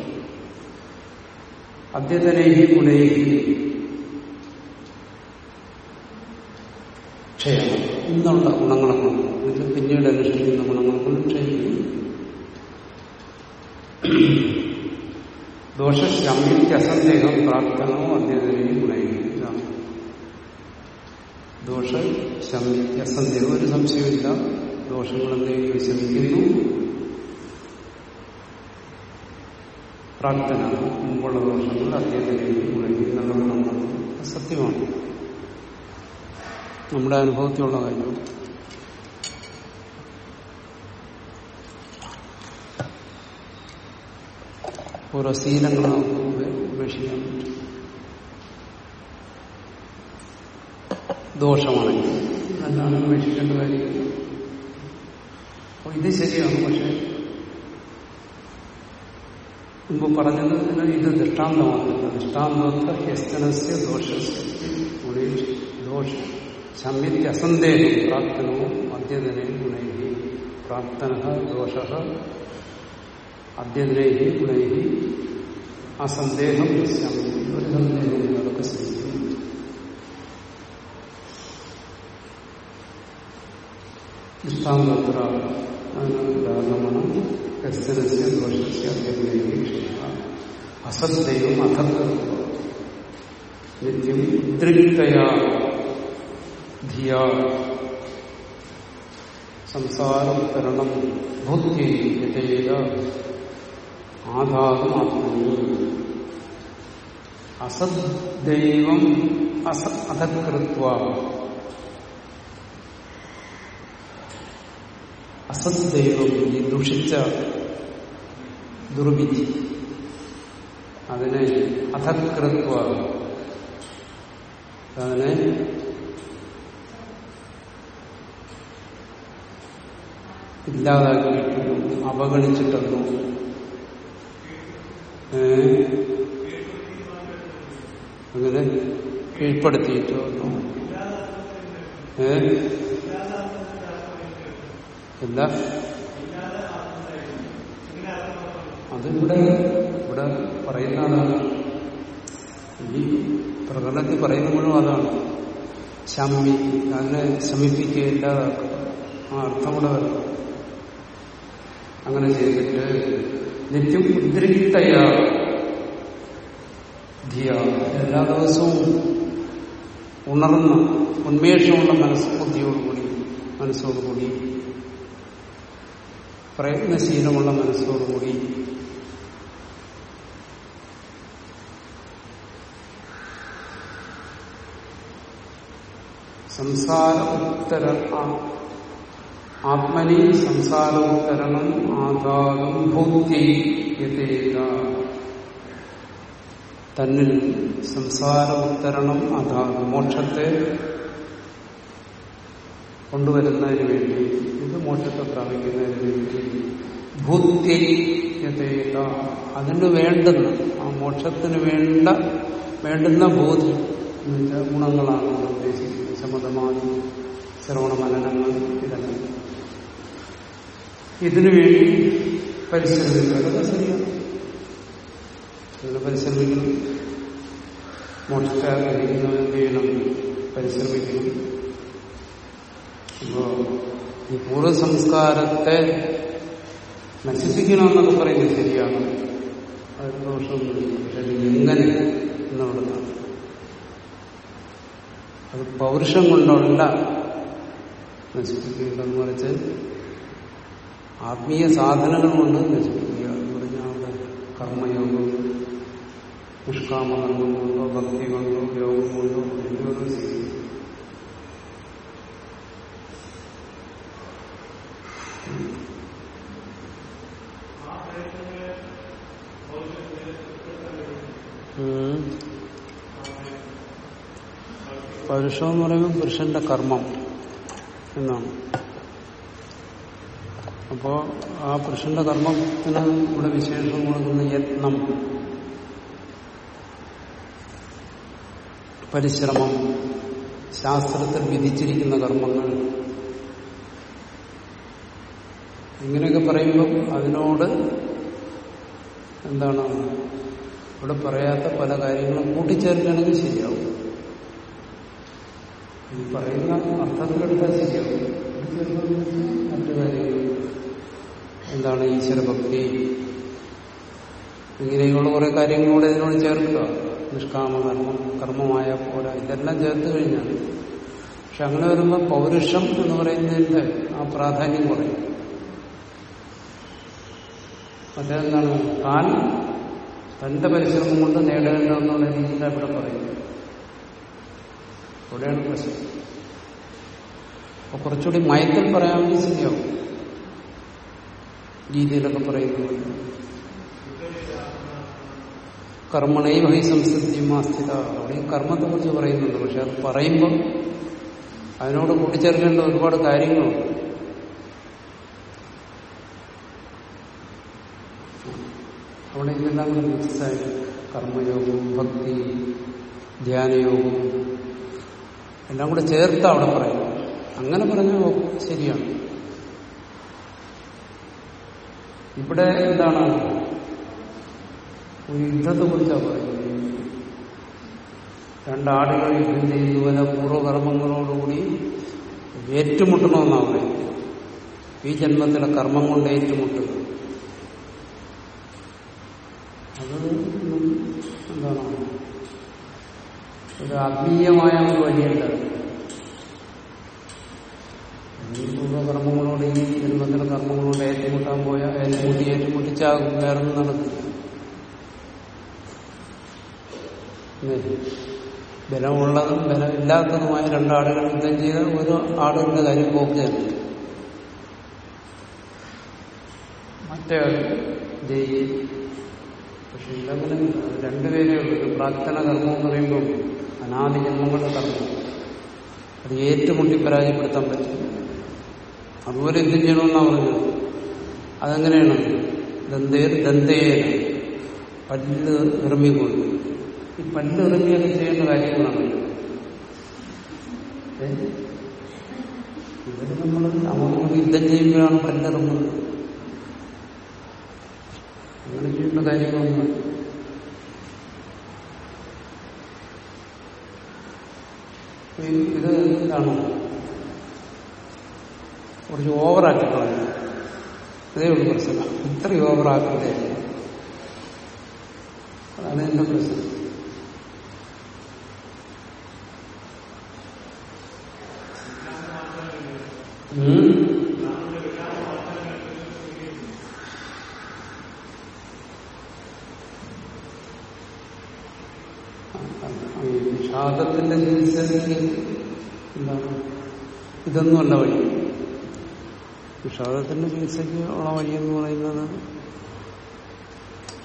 അദ്യതനേഹി ഗുണേഹി ക്ഷയണം ഇന്നുള്ള ഗുണങ്ങളെ എന്നിട്ട് പിന്നീട് അനുഷ്ഠിക്കുന്ന ഗുണങ്ങളെ ക്ഷയിക്കുന്നു ക്ഷയിക്കുന്നു ദോഷശമ്യസന്ദേഹം പ്രാർത്ഥനോ അദ്യതനേഹി ദോഷശമ്യസന്ദേഹം ഒരു സംശയമില്ല ദോഷങ്ങൾ എന്തെങ്കിലും വിശമിക്കുന്നു പ്രാർത്ഥന മുമ്പുള്ള ദോഷങ്ങൾ മുഴങ്ങി എന്നുള്ളത് നമ്മൾ സത്യമാണ്. നമ്മുടെ അനുഭവത്തിലുള്ള കാര്യം. ഓരോ ശീലങ്ങൾ നമുക്ക് ഉപേക്ഷിക്കാൻ പറ്റും. ദോഷമാണെങ്കിൽ അതാണ് അന്വേഷിക്കേണ്ട കാര്യം. അപ്പോൾ ഇത് ശരിയാണ് പക്ഷെ. മുമ്പ് പറഞ്ഞത് ഇത് ദൃഷ്ടാന്തമാകുന്നില്ല ദൃഷ്ടാന്തത്തെ ഹ്യസ്തനസ്യ ദോഷസ്യ ദോഷ ശമ്യത്തി അസന്ദേഹം പ്രാർത്ഥനവും അദ്യതനയും ഗുണൈഹി പ്രാപ്തന ദോഷ അദ്യതനൈ ഗുണൈഹി അസന്ദേഹം ശമ്യം ഒരു സന്ദേഹം. അതൊക്കെ ദൃഷ്ടാന്തത്ര അതിന് ഉദാഹരണമാണ് ഹസ്തനസ്യ ദോഷസ്യ അസത്യവും അഥത്വ നിത്യം ഉദ്രിക്തയാ ധിയ. സംസാരോത്തരണം ഭൂത്യത ആധാരമാത്മനി അസദ്ദൈവം അസ അധകൃത്വ. അസദ്ദൈവം ഈ ദുഷിച്ച ദുർവിധി. അതിനെ അധകൃത്വ. അതിനെ ഇല്ലാതാക്കിയിട്ടു അവഗണിച്ചിട്ടെന്നോ അങ്ങനെ കീഴ്പ്പെടുത്തിയിട്ടോ ഏ എന്താ അതിവിടെ ഇവിടെ പറയുന്ന അതാണ് ഈ പ്രകടനത്തിൽ മുഴുവൻ അതാണ്. ശമി അതിനെ ശമിപ്പിക്കുക ഇല്ലാതാക്കുക ആ അർത്ഥം കൂടെ വരണം അങ്ങനെ ചെയ്തിട്ട് നിത്യം ഉദ്രിക്തയാ ധിയ എല്ലാ ദിവസവും ഉണർന്ന ഉന്മേഷമുള്ള മനസ്സ് ബുദ്ധിയോടുകൂടി മനസ്സോടുകൂടി പ്രയത്നശീലമുള്ള മനസ്സോടുകൂടി സംസാര ഉത്തര ആത്മനി സംസാര ഉത്തരണം ആധാരം ഭൂത്തി തന്നിൽ സംസാര ഉത്തരണം അതാകും മോക്ഷത്തെ കൊണ്ടുവരുന്നതിന് വേണ്ടി ഇത് മോക്ഷത്തെ പ്രാപിക്കുന്നതിന് വേണ്ടി ഭൂത്യത അതിന് വേണ്ടുന്ന ആ മോക്ഷത്തിന് വേണ്ട വേണ്ടുന്ന ബോധി എന്ന് വെച്ചാൽ ഗുണങ്ങളാണ് ഉദ്ദേശിക്കുന്നത്. ശമതമാതി ശ്രവണ മനനങ്ങൾ ഇതെല്ലാം ഇതിനു വേണ്ടി പരിശ്രമിക്കുക. അതൊക്കെ ശരിയാണ്. പരിശ്രമിക്കണം. മോക്ഷത്തെ ഗ്രഹിക്കുന്നവൻ ചെയ്യണം? പരിശ്രമിക്കണം. അപ്പോ ഈ പൂർവസംസ്കാരത്തെ നശിപ്പിക്കണമെന്നൊക്കെ പറയുന്നത് ശരിയാണ്. അത് ദോഷമൊന്നുമില്ല. പക്ഷെ എങ്ങനെ എന്നുള്ളതാണ്. അത് പൗരുഷം കൊണ്ടല്ല നശിപ്പിക്കേണ്ടതെന്ന് മറിച്ച് ആത്മീയ സാധനങ്ങൾ കൊണ്ട് നശിപ്പിക്കുക എന്ന് പറഞ്ഞാൽ കർമ്മയോഗം നിഷ്കാമകർമ്മം കൊണ്ടോ ഭക്തി കൊണ്ടോ യോഗം കൊണ്ടോ എന്തുകൊണ്ടോ പൗരുഷം എന്ന് പറയുമ്പോൾ പുരുഷന്റെ കർമ്മം എന്നാണ്. അപ്പോ ആ പുരുഷന്റെ കർമ്മത്തിന് ഇവിടെ വിശേഷം കൊടുക്കുന്ന യത്നം. പരിശ്രമം ശാസ്ത്രത്തിൽ വിധിച്ചിരിക്കുന്ന കർമ്മങ്ങൾ. ഇങ്ങനെയൊക്കെ പറയുമ്പോൾ അതിനോട് എന്താണ്? ഇവിടെ പറയാത്ത പല കാര്യങ്ങളും കൂട്ടിച്ചേർക്കുകയാണെങ്കിൽ ശരിയാവും. ഈ പറയുന്ന അർത്ഥത്തിലെടുത്താൽ ശരിയാവും മറ്റു കാര്യങ്ങൾ എന്താണ് ഈശ്വരഭക്തി ഇങ്ങനെയുള്ള കുറെ കാര്യങ്ങൾ കൂടെ ഇതിനോട് ചേർക്കുക. നിഷ്കാമകർമ്മം കർമ്മമായ പോരാ. ഇതെല്ലാം ചേർത്ത് കഴിഞ്ഞാൽ പക്ഷെ അങ്ങനെ വരുമ്പോൾ പൗരുഷം എന്ന് പറയുന്നതിന്റെ ആ പ്രാധാന്യം കുറയും. അദ്ദേഹം എന്താണ് താൻ തന്റെ പരിശ്രമം കൊണ്ട് നേടേണ്ടതെന്നുള്ള രീതിയിൽ അവിടെ പറയുന്നു അവിടെയാണ് പ്രശ്നം. അപ്പൊ കുറച്ചുകൂടി മയത്തിൽ പറയാമെങ്കിൽ ശരിയാവും രീതിയിലൊക്കെ പറയുന്നത് കർമ്മണയും ഹൈ സംസ്കൃതിയും ആസ്ഥിത. അവിടെ ഈ കർമ്മത്തെ കുറിച്ച് പറയുന്നുണ്ട്. പക്ഷെ അത് പറയുമ്പോൾ അതിനോട് കൂട്ടിച്ചേർക്കേണ്ട ഒരുപാട് കാര്യങ്ങളുണ്ട്. അവിടെ ഇതെല്ലാം കൂടെ മിക്സായി. ഭക്തി ധ്യാനയോഗവും എല്ലാം കൂടെ ചേർത്ത് അവിടെ പറയുന്നു അങ്ങനെ പറഞ്ഞാൽ ശരിയാണ്. ഇവിടെ എന്താണ്? ഒരു യുദ്ധത്തെ കുറിച്ചാണ് പറയുന്നത്. രണ്ടാടുകൾ യുദ്ധം ചെയ്യുന്നതുപോലെ പൂർവകർമ്മങ്ങളോടുകൂടി ഏറ്റുമുട്ടണമെന്നാണ് പറയുന്നത്. ഈ ജന്മത്തിലെ കർമ്മം കൊണ്ട് ഏറ്റുമുട്ടുക. അത് എന്താണ്? ഒരു ആത്മീയമായ ഒരു വഴിയല്ല ഈ പൂർവകർമ്മങ്ങളോട് ഈ ജന്മത്തിലെ കർമ്മങ്ങളോട് ഏറ്റുമുട്ടാൻ പോയാൽ ഏറ്റുമുട്ടി ഏറ്റുമുട്ടിച്ചാകും. വേറെ നടക്കില്ല. ബലമുള്ളതും ബലമില്ലാത്തതുമായ രണ്ടാളുകൾ യുദ്ധം ചെയ്താൽ ഒരു ആളുകളുടെ കാര്യം പോക്കുകയാണ് മറ്റേ ജയിക്കും പക്ഷെ ഇതങ്ങനെ രണ്ടുപേരേ പ്രാർത്ഥന കർമ്മം എന്ന് പറയുമ്പോൾ അനാദി ജന്മങ്ങളുടെ കർമ്മം അത് ഏറ്റുമുട്ടി പരാജയപ്പെടുത്താൻ പറ്റും. അതുപോലെ എന്ത് ചെയ്യണമെന്നാണ് പറഞ്ഞത്? അതെങ്ങനെയാണ്? ദന്തേ ദന്തേ പല്ല് ഇറമിക്കൊണ്ട് ഈ പല്ല് ഇറമിയൊക്കെ ചെയ്യേണ്ട കാര്യങ്ങളാണ്? ഇവർ നമ്മൾ അവർക്ക് യുദ്ധം ചെയ്യുമ്പോഴാണ് പല്ലിറങ്ങുന്നത് അങ്ങനെ ചെയ്യേണ്ട കാര്യങ്ങളൊന്നും ഇത് എന്താണ് കുറച്ച് ഓവറാക്കി കളഞ്ഞു. അതേ ഉള്ളൂ പ്രശ്നം. ഇത്രയും ഓവറാക്കണ്ടേ അതാണ് എന്റെ പ്രശ്നം. ഉം? വിഷാദത്തിന്റെ ചികിത്സയ്ക്ക് എന്താണ്? ഇതൊന്നുമല്ല വഴി. വിഷാദത്തിന്റെ ചികിത്സയ്ക്ക് ഉള്ള വഴി എന്ന് പറയുന്നത്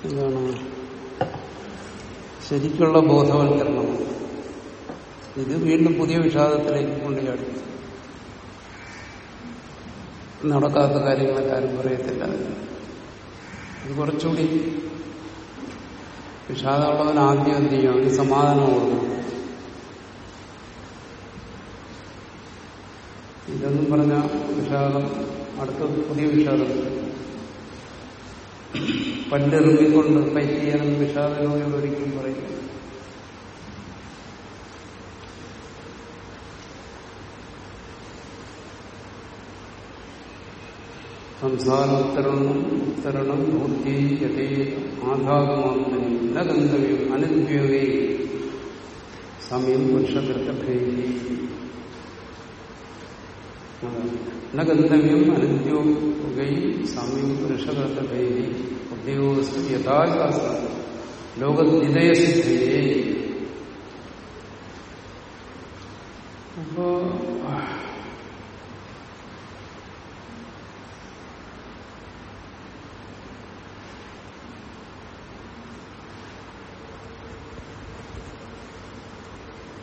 എന്താണ്? ശരിക്കുള്ള ബോധവൽക്കരണം. ഇത് വീണ്ടും പുതിയ വിഷാദത്തിലേക്ക് കൊണ്ടുചാടി. നടക്കാത്ത കാര്യങ്ങളൊക്കെ ആരും പറയത്തില്ല. അത് കുറച്ചുകൂടി വിഷാദമുള്ളവൻ ആദ്യം എന്ത് ചെയ്യും അവന് സമാധാനം കൊടുക്കും ഇതെന്നും പറഞ്ഞ വിഷാദം അടുത്ത പുതിയ വിഷാദം. പല്ലെറുമ്പിക്കൊണ്ട് ഫൈറ്റ് ചെയ്യാനും വിഷാദ രോഗികൾ ഒരിക്കലും പറയും സംസാരോത്തരണം ഉത്തരണം ഭൂത്തി യഥേ ആഘാതമാത്മനി ഗന്ധവ്യം അനുദ്യോഗേ സമയം പുരുഷകൃത്തഭേദി ഗന്ധവ്യം അനുദ്യോഗൈ സമയം പുരുഷകൃത്തഭേദി ഉദ്യോഗസ്ഥ യഥാശാസ്ത്ര ലോകനിതയസിദ്ധയെ അപ്പോ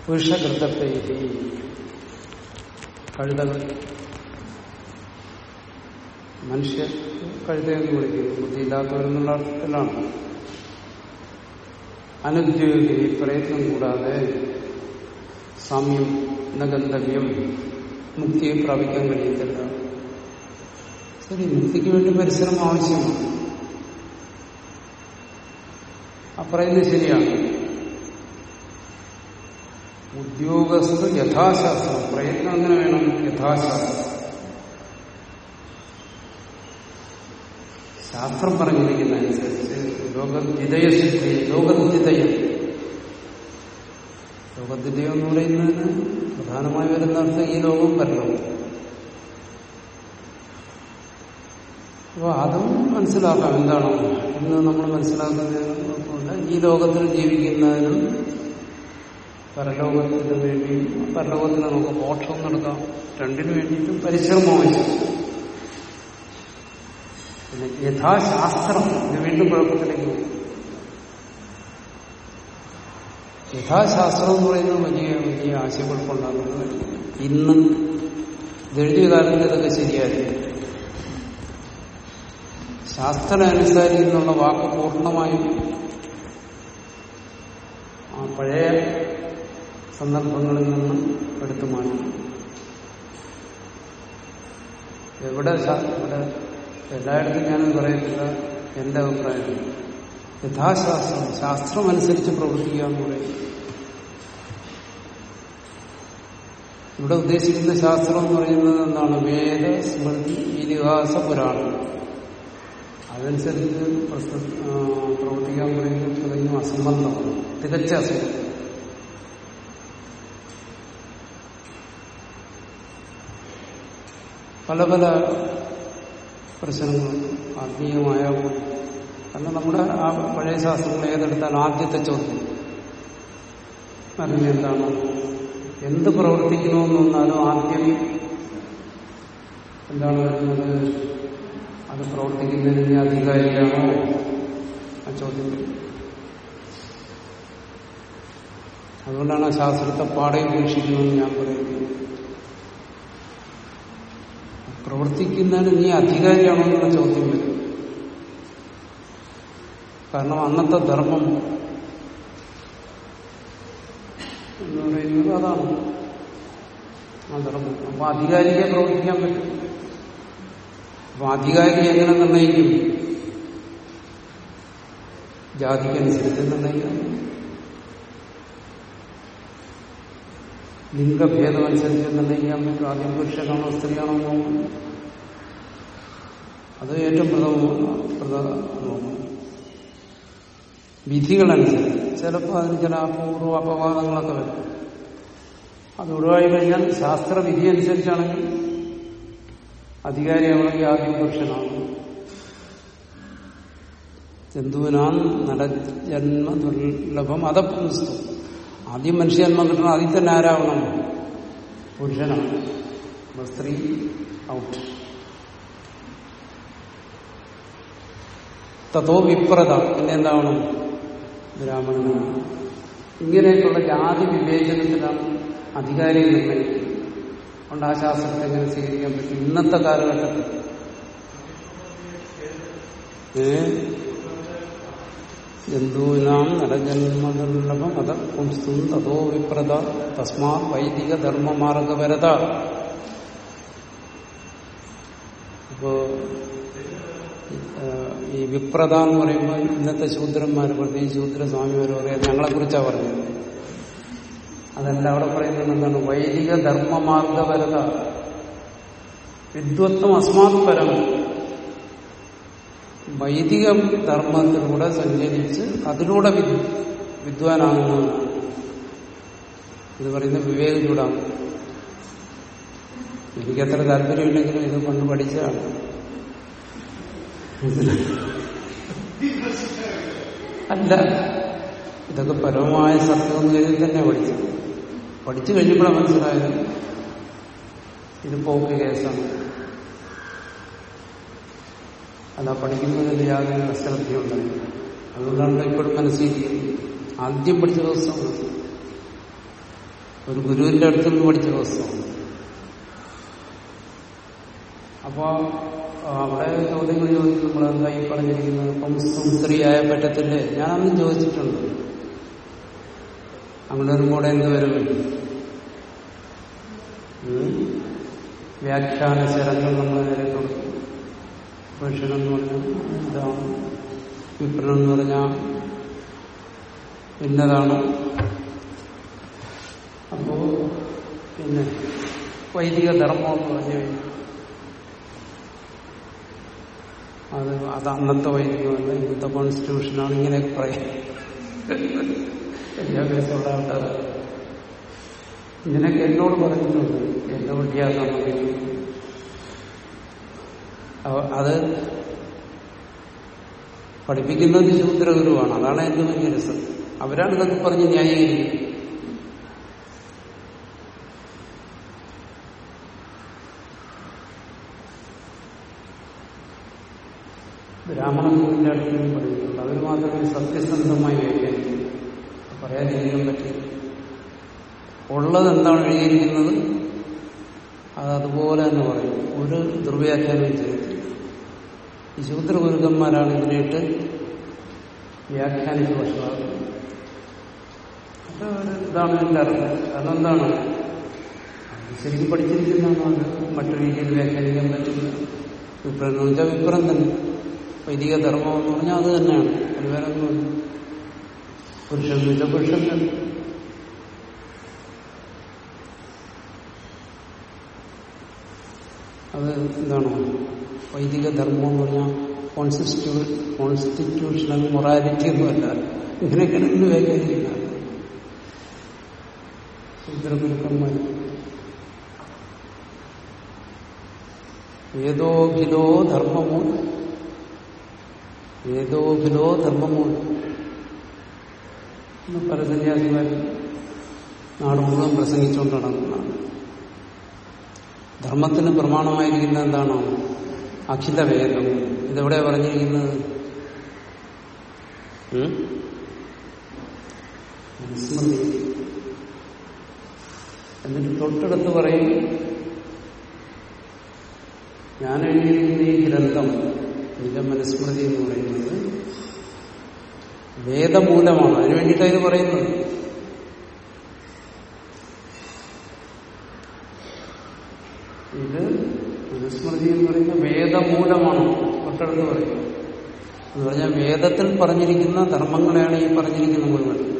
പുരുഷകൃതപ്പേരി കഴുതകൾ മനുഷ്യ കഴുതയെന്ന് വിളിക്കുന്നു. ബുദ്ധിയില്ലാത്തവരെന്നുള്ള അർത്ഥത്തിലാണ്. അനുദ്യോഗി പ്രയത്നം കൂടാതെ സാമ്യം നഗന്ധവ്യം ഗന്ധവ്യം മുക്തിയെ പ്രാപിക്കാൻ കഴിയത്തില്ല. ശരി മുക്തിക്ക് വേണ്ടി പരിശ്രമം ആവശ്യമാണ്. ആ പറയുന്നത് ശരിയാണ്. ഉദ്യോഗസ്ഥ യഥാശാസ്ത്രം പ്രയത്നം അങ്ങനെ വേണം? യഥാശാസ്ത്രം. ശാസ്ത്രം പറഞ്ഞിരിക്കുന്ന അനുസരിച്ച് ലോകജിതയശുദ്ധി ലോകദ്വിതയം ലോകദ്വിതയം എന്ന് പറയുന്നതിന് പ്രധാനമായി വരുന്ന അർത്ഥം ഈ ലോകം വരണം അപ്പോൾ അതും മനസ്സിലാക്കാം എന്താണ്. ഇന്ന് നമ്മൾ മനസ്സിലാക്കുന്നത് ഈ ലോകത്തിൽ ജീവിക്കുന്നതിനും പരലോകത്തിന് വേണ്ടിയും പരലോകത്തിന് നമുക്ക് മോക്ഷം നടക്കാം രണ്ടിനു വേണ്ടിയിട്ടും പരിശ്രമം ആവശ്യം യഥാശാസ്ത്രം. ഇത് വീണ്ടും കുഴപ്പത്തിലേക്ക് പോകും. യഥാശാസ്ത്രം എന്ന് പറയുന്നത് വലിയ വലിയ ആശയക്കുഴപ്പമുണ്ടാകുന്നത് ഇന്ന് ഇതെഴുതിയ കാലത്ത് ഇതൊക്കെ ശരിയായിരുന്നു. ശാസ്ത്രമനുസാരി എന്നുള്ള വാക്ക് പൂർണമായും ആ പഴയ സന്ദർഭങ്ങളിൽ നിന്നും എടുത്തു മാറ്റി എവിടെ ഇവിടെ എല്ലായിടത്തും ഞാനും പറയത്തില്ല. എന്റെ അഭിപ്രായം. യഥാശാസ്ത്രം ശാസ്ത്രം അനുസരിച്ച് പ്രവർത്തിക്കുക എന്ന് പറയും. ഇവിടെ ഉദ്ദേശിക്കുന്ന ശാസ്ത്രം എന്ന് പറയുന്നത് എന്താണ്? വേദ സ്മൃതി ഇതിഹാസ പുരാണം അതനുസരിച്ച് പ്രവർത്തിക്കാൻ പറയുന്നത് അസംബന്ധം തികച്ച അസംബന്ധം. പല പല പ്രശ്നങ്ങളും ആത്മീയമായ കാരണം നമ്മുടെ ആ പഴയ ശാസ്ത്രങ്ങൾ ഏതെടുത്താൽ ആദ്യത്തെ ചോദ്യം അതിന് എന്താണ്? എന്ത് പ്രവർത്തിക്കണമെന്ന് വന്നാലും ആദ്യം എന്താണ് വരുന്നത്? അത് പ്രവർത്തിക്കുന്നതിന് അധികാരിയാണോ? ആ ചോദ്യം അതുകൊണ്ടാണ് ആ ശാസ്ത്രത്തെ പാടെ ഉപേക്ഷിക്കണമെന്ന് ഞാൻ പറയുന്നത്. പ്രവർത്തിക്കുന്നതിന് നീ അധികാരിയാണോ എന്നുള്ള ചോദ്യം വരും. കാരണം അന്നത്തെ ധർമ്മം എന്ന് പറയുന്നത് അതാണ്. ആ ധർമ്മം. അപ്പൊ അധികാരിയെ പ്രവർത്തിക്കാൻ പറ്റും. അപ്പൊ അധികാരി എങ്ങനെ നിർണയിക്കും ജാതിക്കനുസരിച്ച് നിർണയിക്കണം ലിംഗഭേദമനുസരിച്ച് നിർണയിക്കാൻ പറ്റും ആദ്യം പുരുഷനാണോ സ്ത്രീയാണോ നോക്കും. അത് ഏറ്റവും പ്രധാന വിധികളനുസരിച്ച്. ചിലപ്പോൾ അതിന് ചില അപൂർവ അപവാദങ്ങളൊക്കെ വരും. അത് ഒഴിവായി കഴിഞ്ഞാൽ ശാസ്ത്രവിധി അനുസരിച്ചാണെങ്കിൽ അധികാരിയാവണമെങ്കിൽ ആദ്യം പുരുഷനാണ്. ജന്തുവിനാൻ നടജന്മ ദുർലഭം അതപ്പുസ്തു ആദ്യം മനുഷ്യജന്മം കിട്ടണം അതിൽ തന്നെ ആരാവണം പുരുഷനാണ്. സ്ത്രീ ഔട്ട്. തതോ വിപ്രത. പിന്നെ എന്താവണം? ബ്രാഹ്മണനാണ്. ഇങ്ങനെയൊക്കെയുള്ള ജാതി വിവേചനത്തിലാണ് അധികാരികൾ നിർണയിക്കുന്നത് അതുകൊണ്ട് ആ ശാസ്ത്രത്തെ എങ്ങനെ സ്വീകരിക്കാൻ പറ്റും? ഇന്നത്തെ കാലഘട്ടത്തിൽ. ഏ? ജന്തൂനാം നരജന്മനിർലഭ മതപുംസ്തും തതോ വിപ്രത തസ്മാ വൈദിക ധർമ്മമാർഗവരത. അപ്പോ ഈ വിപ്രത എന്ന് പറയുമ്പോൾ ഇന്നത്തെ ശൂദ്രന്മാർ പ്രത്യേകിച്ച് ശൂദ്രസ്വാമിമാർ പറയാൻ ഞങ്ങളെ കുറിച്ചാണ് പറഞ്ഞത്. അതല്ല അവിടെ പറയുന്നത് എന്താണ്? വൈദിക ധർമ്മമാർഗവരത. വിദ്വത്വം അസ്മാത് പരമാണ് വൈദിക ധർമ്മത്തിലൂടെ സഞ്ചരിച്ച് അതിലൂടെ വിദ്- വിദ്വാനാകുന്നതാണ് ഇത് പറയുന്ന വിവേക ചൂടാണ് എനിക്കത്ര താല്പര്യമില്ലെങ്കിലും ഇത് പണ്ട് പഠിച്ചതാണ്. അല്ല ഇതൊക്കെ പരമമായ സത്യമെന്ന് കരുതി തന്നെ പഠിച്ചത് പഠിച്ചു കഴിഞ്ഞപ്പോഴാണ് മനസ്സിലായത് ഇത് പോക്ക് കേസാണ്. അല്ല പഠിക്കുന്നതിൽ യാതൊരു അശ്രദ്ധയുണ്ടായി അതുകൊണ്ടാണ് ഇപ്പോഴും മനസ്സിലിരിക്കുന്നത് ആദ്യം പഠിച്ച ദിവസം ഒരു ഗുരുവിന്റെ അടുത്ത് നിന്ന് പഠിച്ച ദിവസമാണ്. അപ്പോ അവിടെ ചോദ്യങ്ങൾ ചോദിച്ചു നമ്മൾ എന്താ ഈ പറഞ്ഞിരിക്കുന്നത്? ഇപ്പം സ്ത്രീയായ പറ്റത്തില്ലേ? ഞാൻ അന്നും ചോദിച്ചിട്ടുണ്ട്. അങ്ങനെ ഒരു കൂടെ എന്ത് വരും വ്യാഖ്യാന ശരങ്ങൾ നമ്മൾ നേരെ എന്ന് പറഞ്ഞാൽ ഇതാണ് വിപ്രണം എന്ന് പറഞ്ഞാൽ ഇന്നതാണ്. അപ്പോ പിന്നെ വൈദിക ധർമ്മം എന്ന് പറഞ്ഞു കഴിഞ്ഞാൽ അത് അത് അന്നത്തെ വൈദികമല്ല ഇന്നത്തെ കോൺസ്റ്റിറ്റ്യൂഷനാണ് ഇങ്ങനെ പറയുന്നത് വിദ്യാഭ്യാസമുള്ള ആൾക്കാർ ഇങ്ങനെയൊക്കെ എന്നോട് പറഞ്ഞിട്ടുണ്ട് എന്റെ വിദ്യാസം അത് പഠിപ്പിക്കുന്നത് ശൂദ്രഗുരുവാണ് അതാണ് എന്റെ വലിയ രസം. അവരാണ് ഇതൊക്കെ പറഞ്ഞ് ന്യായീകരിക്കുന്നത്. ബ്രാഹ്മണന്റെ അടുത്ത് പറയുന്നുണ്ട്. അവർ മാത്രമേ സത്യസന്ധമായി വ്യാഖ്യാനിക്കൂ പറയാതിരിക്കാൻ പറ്റില്ല. ഉള്ളത് എന്താണ് എഴുതിയിരിക്കുന്നത് അത് അതുപോലെ തന്നെ പറയും. ഒരു ദുർവ്യാഖ്യാനവും ചെയ്തിട്ടില്ല ഈ ശൂദ്രഗുരുക്കന്മാരാണ് ഇതിനായിട്ട് വ്യാഖ്യാനിച്ച് വഷളാക്കുന്നത് ഇതാണ് എന്റെ അർത്ഥം എന്താണ് ശരിക്കും പഠിച്ചിരിക്കുന്നതാണ് മറ്റു രീതിയിൽ വ്യാഖ്യാനിക്കാൻ പറ്റില്ല. വിപ്രം എന്ന് വെച്ചാൽ വിപ്രം തന്നെ. വൈദിക ധർമ്മം എന്ന് പറഞ്ഞാൽ അത് തന്നെയാണ്. അത് വേറെ ഒന്നുമില്ല. പുരുഷൻ എന്ന് പുരുഷൻ തന്നെ അത് എന്താണ്? വൈദിക ധർമ്മം എന്ന് പറഞ്ഞാൽ കോൺസ്റ്റിറ്റ്യൂ കോൺസ്റ്റിറ്റ്യൂഷണൽ മൊറാലിറ്റി ഒന്നുമല്ല ഇങ്ങനെയൊക്കെയാണ് ഇന്ന് വ്യാഖ്യാനിക്കുന്നത് ശൂദ്രഗുരുക്കന്മാർ ഏതോഖിലോ ധർമ്മമോ? ഏതോഖിലോ ധർമ്മമോ? പല സന്യാസിമാർ നാട് മുഴുവൻ പ്രസംഗിച്ചുകൊണ്ട് നടക്കുന്നതാണ് ധർമ്മത്തിന് പ്രമാണമായിരിക്കുന്ന എന്താണോ? അഖില വേദം ഇതെവിടെയാ പറഞ്ഞിരിക്കുന്നത്? എന്നിട്ട് തൊട്ടടുത്ത് പറയും ഞാൻ എഴുതിയിരിക്കുന്ന ഈ ഗ്രന്ഥം നിന്റെ മനുസ്മൃതി എന്ന് പറയുന്നത് വേദമൂലമാണ്. അതിനു വേണ്ടിയിട്ടാണ് ഇത് പറയുന്നത്. ഇത് മനുസ്മൃതി എന്ന് പറയുന്നത് വേദമൂലമാണ്. തൊട്ടടുത്ത് പറയുന്നത് എന്ന് പറഞ്ഞാൽ വേദത്തിൽ പറഞ്ഞിരിക്കുന്ന ധർമ്മങ്ങളെയാണ് ഈ പറഞ്ഞിരിക്കുന്ന മുഴുവൻ.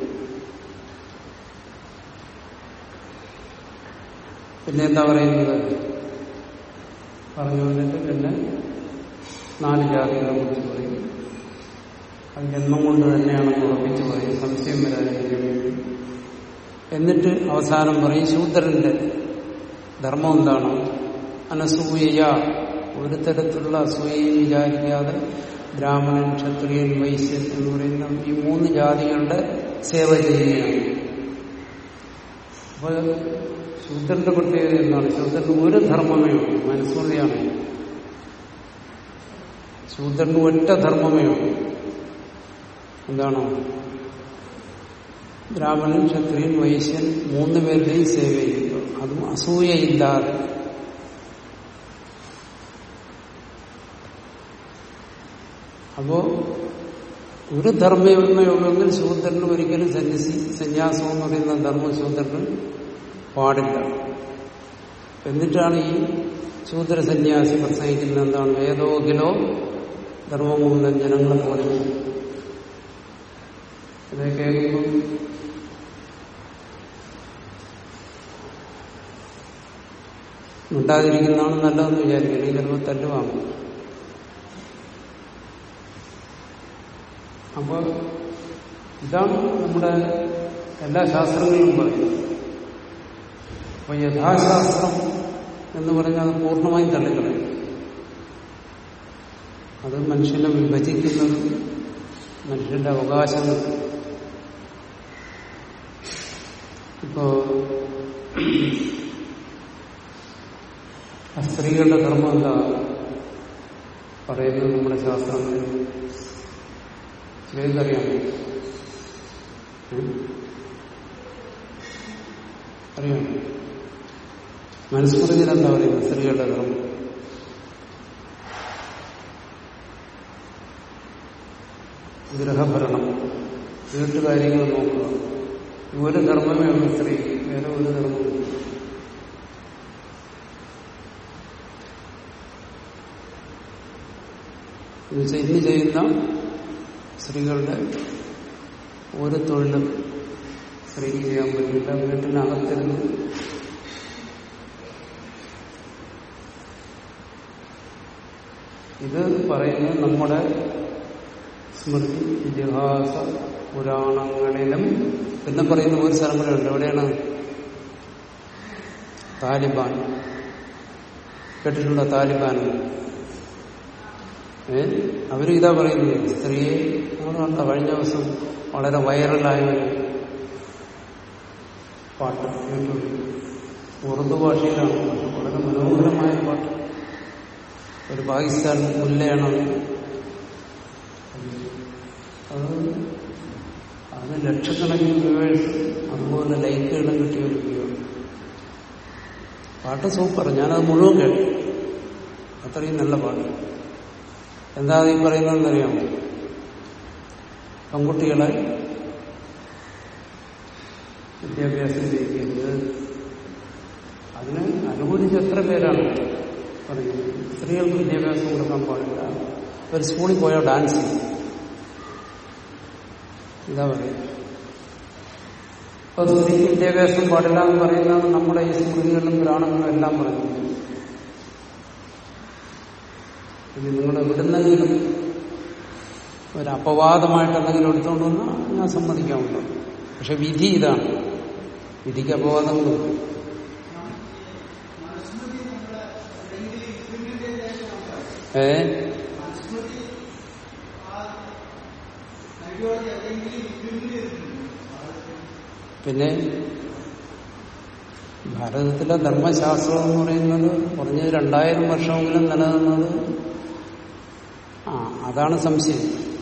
പിന്നെ എന്താ പറയുന്നത്? പറഞ്ഞു വന്നിട്ട് പിന്നെ നാല് ജാതികളെ കുറിച്ച് പറയും. അത് ജന്മം കൊണ്ട് തന്നെയാണെന്ന് ഉറപ്പിച്ച് പറയും. സംശയം വരാതിരിക്കാൻ വേണ്ടി. എന്നിട്ട് അവസാനം പറയും ശൂദ്രന്റെ ധർമ്മം എന്താണ്? അനസൂയ ഒരു തരത്തിലുള്ള അസൂയയും വിചാരിക്കാതെ ബ്രാഹ്മണൻ ക്ഷത്രിയൻ വൈശ്യൻ എന്ന് പറയുന്ന ഈ മൂന്ന് ജാതികളുടെ സേവ ചെയ്യുകയാണ്. അപ്പൊ ശൂദ്രന്റെ പ്രത്യേകത എന്താണ്? ശൂദ്രന് ഒരു ധർമ്മമേ ഉള്ളൂ. മനസ്സൂറിയാണ് ശൂദ്രന് ഒറ്റ ധർമ്മമേ ഉള്ളൂ. എന്താണോ? ബ്രാഹ്മണൻ ക്ഷത്രിയൻ വൈശ്യൻ മൂന്ന് പേരുടെയും സേവ ചെയ്യുക അതും അസൂയയില്ലാതെ. അപ്പോ ഒരു ധർമ്മമേ ശൂദ്രനും ഒരിക്കലും സന്യസി സന്യാസം എന്ന് പറയുന്ന ധർമ്മ ശൂദ്രന് പാടില്ല. എന്നിട്ടാണ് ഈ ശൂദ്ര സന്യാസി പ്രസംഗിക്കുന്നത് എന്താണ്? ഏതോകിലോ ധർമ്മം മൂലം ജനങ്ങളെ പോലെ. ഇത് കേൾക്കുമ്പോൾ ഉണ്ടാതിരിക്കുന്നതാണ് നല്ലതെന്ന് വിചാരിക്കണം ഈ ചിലപ്പോൾ തല്ലുവാങ്ങും. അപ്പൊ ഇതാണ് നമ്മുടെ എല്ലാ ശാസ്ത്രങ്ങളിലും പറയുന്നത് അപ്പൊ യഥാശാസ്ത്രം എന്ന് പറഞ്ഞാൽ അത് പൂർണമായും തള്ളിക്കളയും. അത് മനുഷ്യനെ വിഭജിക്കുന്നത് മനുഷ്യന്റെ അവകാശങ്ങൾ ഇപ്പോ സ്ത്രീകളുടെ ധർമ്മം എന്താ? പറയുന്നത് നമ്മുടെ ശാസ്ത്രങ്ങളിൽ സ്ത്രീകൾക്കറിയാം അറിയാം. മനുസ്മൃതിയിൽ എന്താ പറയുന്നത് സ്ത്രീകളുടെ ധർമ്മം ഗൃഹഭരണം വീട്ടുകാര്യങ്ങൾ നോക്കുക. ഒരു ധർമ്മമേ ഉള്ളൂ സ്ത്രീ. വേറെ ഒരു എന്നുവെച്ചാൽ ഇന്ന് ചെയ്യുന്ന സ്ത്രീകളുടെ ഒരു തൊഴിലും സ്ത്രീക്ക് ചെയ്യാൻ പറ്റില്ല വീട്ടിനകത്തിരുന്ന് ഇത് പറയുന്നത് നമ്മുടെ സ്മൃതി ഇതിഹാസ പുരാണങ്ങളിലും പിന്നെ പറയുന്ന ഒരു സ്ഥലം കൂടെ ഉണ്ട്. എവിടെയാണ്? താലിബാൻ. കേട്ടിട്ടുള്ള താലിബാൻ? ഏ? അവരും ഇതാ പറയുന്നത് സ്ത്രീയെ നമ്മൾ കഴിഞ്ഞ ദിവസം വളരെ വൈറലായ ഒരു പാട്ട് ഉറുദു ഭാഷയിലാണ് വളരെ മനോഹരമായ പാട്ട്. ഒരു പാകിസ്ഥാൻ മുല്ലയാണ്? അത് അത് ലക്ഷക്കണക്കിന് വ്യൂവേഴ്സ് അതുപോലെ ലൈക്കുകളും കിട്ടിയ പാട്ട് സൂപ്പർ ഞാനത് മുഴുവൻ കേട്ടു. അത്രയും നല്ല പാട്ട്. എന്താ ഈ പറയുന്നതെന്നറിയാമോ? പെൺകുട്ടികളെ വിദ്യാഭ്യാസം ചെയ്യിക്കുന്നത് അതിന് അനുകൂലിച്ച് എത്ര പേരാണ്. പറയുന്നത് സ്ത്രീകൾക്ക് വിദ്യാഭ്യാസം കൊടുക്കാൻ പാടില്ല. ഒരു സ്കൂളിൽ പോയാൽ ഡാൻസ് ചെയ്യും. എന്താ പറയുക? അപ്പൊ സ്ത്രീക്ക് വിദ്യാഭ്യാസം പാടില്ല എന്ന് പറയുന്നതാണ് നമ്മുടെ ഈ സ്മൃതികളിലും ഗ്രാമങ്ങളും എല്ലാം പറയുന്നത് ഇനി നിങ്ങൾ എവിടുന്നെങ്കിലും ഒരു അപവാദമായിട്ട് എന്തെങ്കിലും എടുത്തുകൊണ്ട് വന്നാൽ ഞാൻ സമ്മതിക്കാമുണ്ട് പക്ഷെ വിധി ഇതാണ്. വിധിക്ക് അപവാദങ്ങളുണ്ട് ഏ? പിന്നെ ഭാരതത്തിലെ ധർമ്മശാസ്ത്രം എന്ന് പറയുന്നത് കുറഞ്ഞത് രണ്ടായിരം വർഷമെങ്കിലും നിലനിന്നത് ആ അതാണ് സംശയം.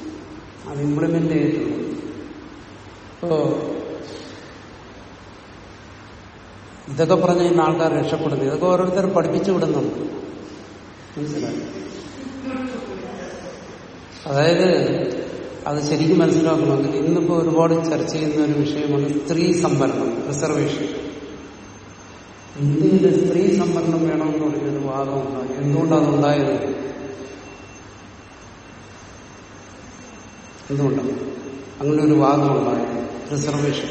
അത് ഇംപ്ലിമെന്റ് ചെയ്തിട്ടുള്ളത് ഇപ്പോ ഇതൊക്കെ പറഞ്ഞ ഇന്ന് ആൾക്കാർ രക്ഷപ്പെടുന്നു. ഇതൊക്കെ ഓരോരുത്തർ പഠിപ്പിച്ചു വിടുന്നുണ്ട്. മനസ്സിലായി? അതായത് അത് ശരിക്കും മനസ്സിലാക്കണമെങ്കിൽ ഇന്നിപ്പോ ഒരുപാട് ചർച്ച ചെയ്യുന്ന ഒരു വിഷയമാണ് സ്ത്രീ സംവരണം റിസർവേഷൻ ഇന്ത്യയിൽ സ്ത്രീ സംവരണം വേണമെന്ന് പറഞ്ഞൊരു വാദമുണ്ടായി എന്തുകൊണ്ടാണ് ഉണ്ടായത്? എന്തുകൊണ്ടാണ് അങ്ങനെ ഒരു വാദം ഉണ്ടായി റിസർവേഷൻ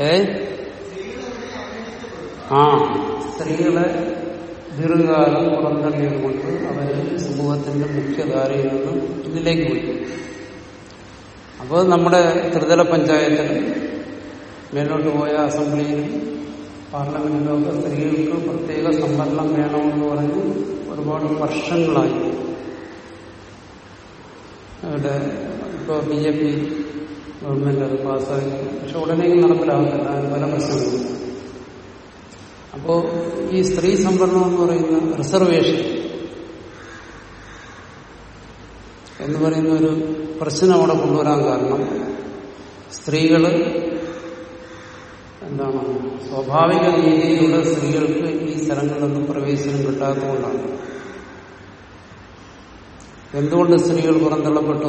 ഏ? ആ. സ്ത്രീകളെ ദീർഘകാലം പുറന്തള്ളിയത് കൊണ്ട് അവർ സമൂഹത്തിന്റെ മുഖ്യധാരയിൽ നിന്നും ഇതിലേക്ക് പോയി. അപ്പോൾ നമ്മുടെ ത്രിതല പഞ്ചായത്തിൽ മേലോട്ട് പോയ അസംബ്ലിയിലും പാർലമെന്റിലൊക്കെ സ്ത്രീകൾക്ക് പ്രത്യേക സംവരണം വേണമെന്ന് പറഞ്ഞ് ഒരുപാട് വർഷങ്ങളായി അവിടെ ഇപ്പോൾ ബി ജെ പി ഗവൺമെന്റ് അത് പാസ്സാക്കി പക്ഷെ ഉടനെ നടപ്പിലാകുന്നില്ല അതിന് പല പ്രശ്നങ്ങളും. അപ്പോ ഈ സ്ത്രീ സംവരണം എന്ന് പറയുന്ന റിസർവേഷൻ എന്ന് പറയുന്ന ഒരു പ്രശ്നം അവിടെ കൊണ്ടുവരാൻ കാരണം സ്ത്രീകൾ എന്താണ് സ്വാഭാവിക രീതിയിലുള്ള സ്ത്രീകൾക്ക് ഈ സ്ഥലങ്ങളിലൊന്നും പ്രവേശനം കിട്ടാത്തതുകൊണ്ടാണ്. എന്തുകൊണ്ട് സ്ത്രീകൾ പുറന്തള്ളപ്പെട്ടു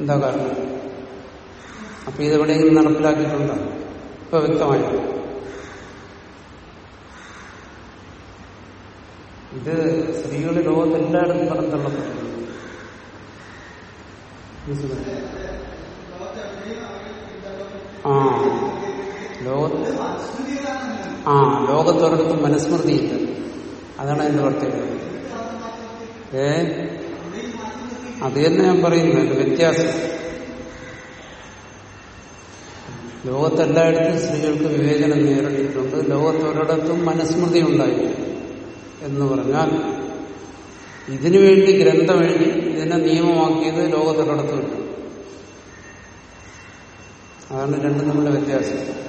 എന്താ കാരണം? അപ്പൊ ഇതെവിടെയെങ്കിലും നടപ്പിലാക്കിയിട്ടുണ്ടോ? ഇപ്പൊ വ്യക്തമായി? ഇത് സ്ത്രീകൾ ലോകത്തെല്ലായിടത്തും പുറന്തള്ളപ്പെട്ടു? ആ. ലോക ആ ലോകത്തൊരിടത്തും മനുസ്മൃതിയില്ല. അതാണ് അതിന്റെ പ്രത്യേകത. ഏ? അത് തന്നെ ഞാൻ പറയുന്നു എന്റെ വ്യത്യാസം. ലോകത്തെല്ലായിടത്തും സ്ത്രീകൾക്ക് വിവേചനം നേരിട്ടിട്ടുണ്ട്. ലോകത്തൊരിടത്തും മനുസ്മൃതി ഉണ്ടായി എന്ന് പറഞ്ഞാൽ ഇതിനു വേണ്ടി ഗ്രന്ഥം എഴുതി ഇതിനെ നിയമമാക്കിയത് ലോകത്തൊരിടത്തുമില്ല അതാണ് രണ്ടും തമ്മിലുള്ള വ്യത്യാസം.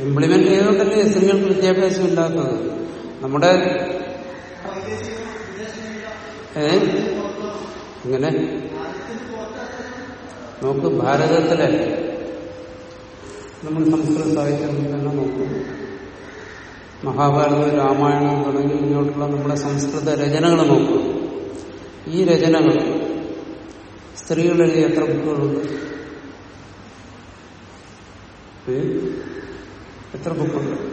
ഇംപ്ലിമെന്റ് ചെയ്തുകൊണ്ടല്ലേ സ്ത്രീകൾക്ക് വിദ്യാഭ്യാസം ഇല്ലാത്തത് നമ്മുടെ ഏ? ഇങ്ങനെ നോക്ക് ഭാരതത്തിലെ നമ്മൾ സംസ്കൃത സാഹിത്യം തന്നെ നോക്കും. മഹാഭാരതം രാമായണം തുടങ്ങി ഇങ്ങോട്ടുള്ള നമ്മുടെ സംസ്കൃത രചനകൾ നോക്കും. ഈ രചനകൾ സ്ത്രീകൾ എത്ര ബുക്കുകളുണ്ട്? എത്ര ബുക്കുണ്ട്?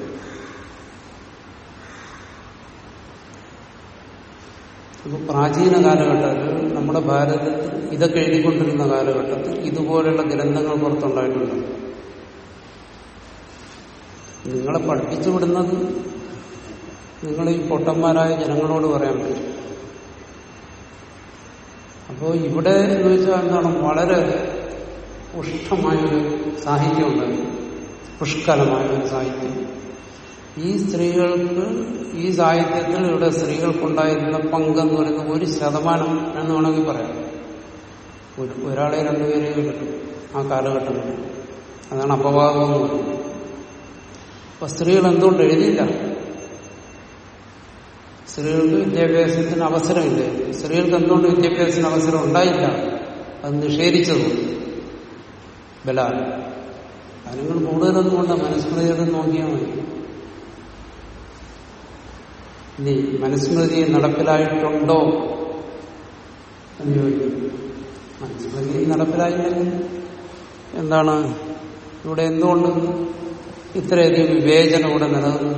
അപ്പൊ പ്രാചീന കാലഘട്ടത്തിൽ നമ്മുടെ ഭാരതത്തിൽ ഇതൊക്കെ എഴുതിക്കൊണ്ടിരുന്ന കാലഘട്ടത്തിൽ ഇതുപോലെയുള്ള ഗ്രന്ഥങ്ങൾ പുറത്തുണ്ടായിട്ടുണ്ട്. നിങ്ങളെ പഠിപ്പിച്ചു വിടുന്നത് നിങ്ങൾ ഈ പൊട്ടന്മാരായ ജനങ്ങളോട് പറയാൻ പറ്റും. അപ്പോൾ ഇവിടെ എന്ന് വെച്ചാൽ എന്താണ്? വളരെ പുഷ്ടമായൊരു സാഹിത്യമുണ്ട് പുഷ്കലമായ ഒരു സാഹിത്യം. ഈ സ്ത്രീകൾക്ക് ഈ സാഹിത്യത്തിൽ ഇവിടെ സ്ത്രീകൾക്കുണ്ടായിരുന്ന പങ്കെന്ന് പറയുന്നത് ഒരു ശതമാനം എന്ന് വേണമെങ്കിൽ പറയാം. ഒരു ഒരാളെ രണ്ടുപേരെയും കിട്ടും ആ കാലഘട്ടത്തിൽ. അതാണ് അപവാദം എന്ന് പറയുന്നത്. അപ്പൊ സ്ത്രീകൾ എന്തുകൊണ്ട് എഴുതിയില്ല? സ്ത്രീകൾക്ക് വിദ്യാഭ്യാസത്തിന് അവസരമില്ല. സ്ത്രീകൾക്ക് എന്തുകൊണ്ട് വിദ്യാഭ്യാസത്തിന് അവസരം ഉണ്ടായില്ല? അത് നിഷേധിച്ചത് ബലാൽ. കാര്യങ്ങൾ കൂടുതലൊന്നും കൊണ്ട് മനുസ്മൃതിയോട് നോക്കിയാൽ മതി. ഇനി മനുസ്മൃതി നടപ്പിലായിട്ടുണ്ടോ എന്ന് ചോദിക്കും. മനുസ്മൃതി നടപ്പിലായില്ലെങ്കിൽ എന്താണ്? ഇവിടെ എന്തുകൊണ്ട് ഇത്രയധികം വിവേചനം ഇവിടെ നിലനിന്നു?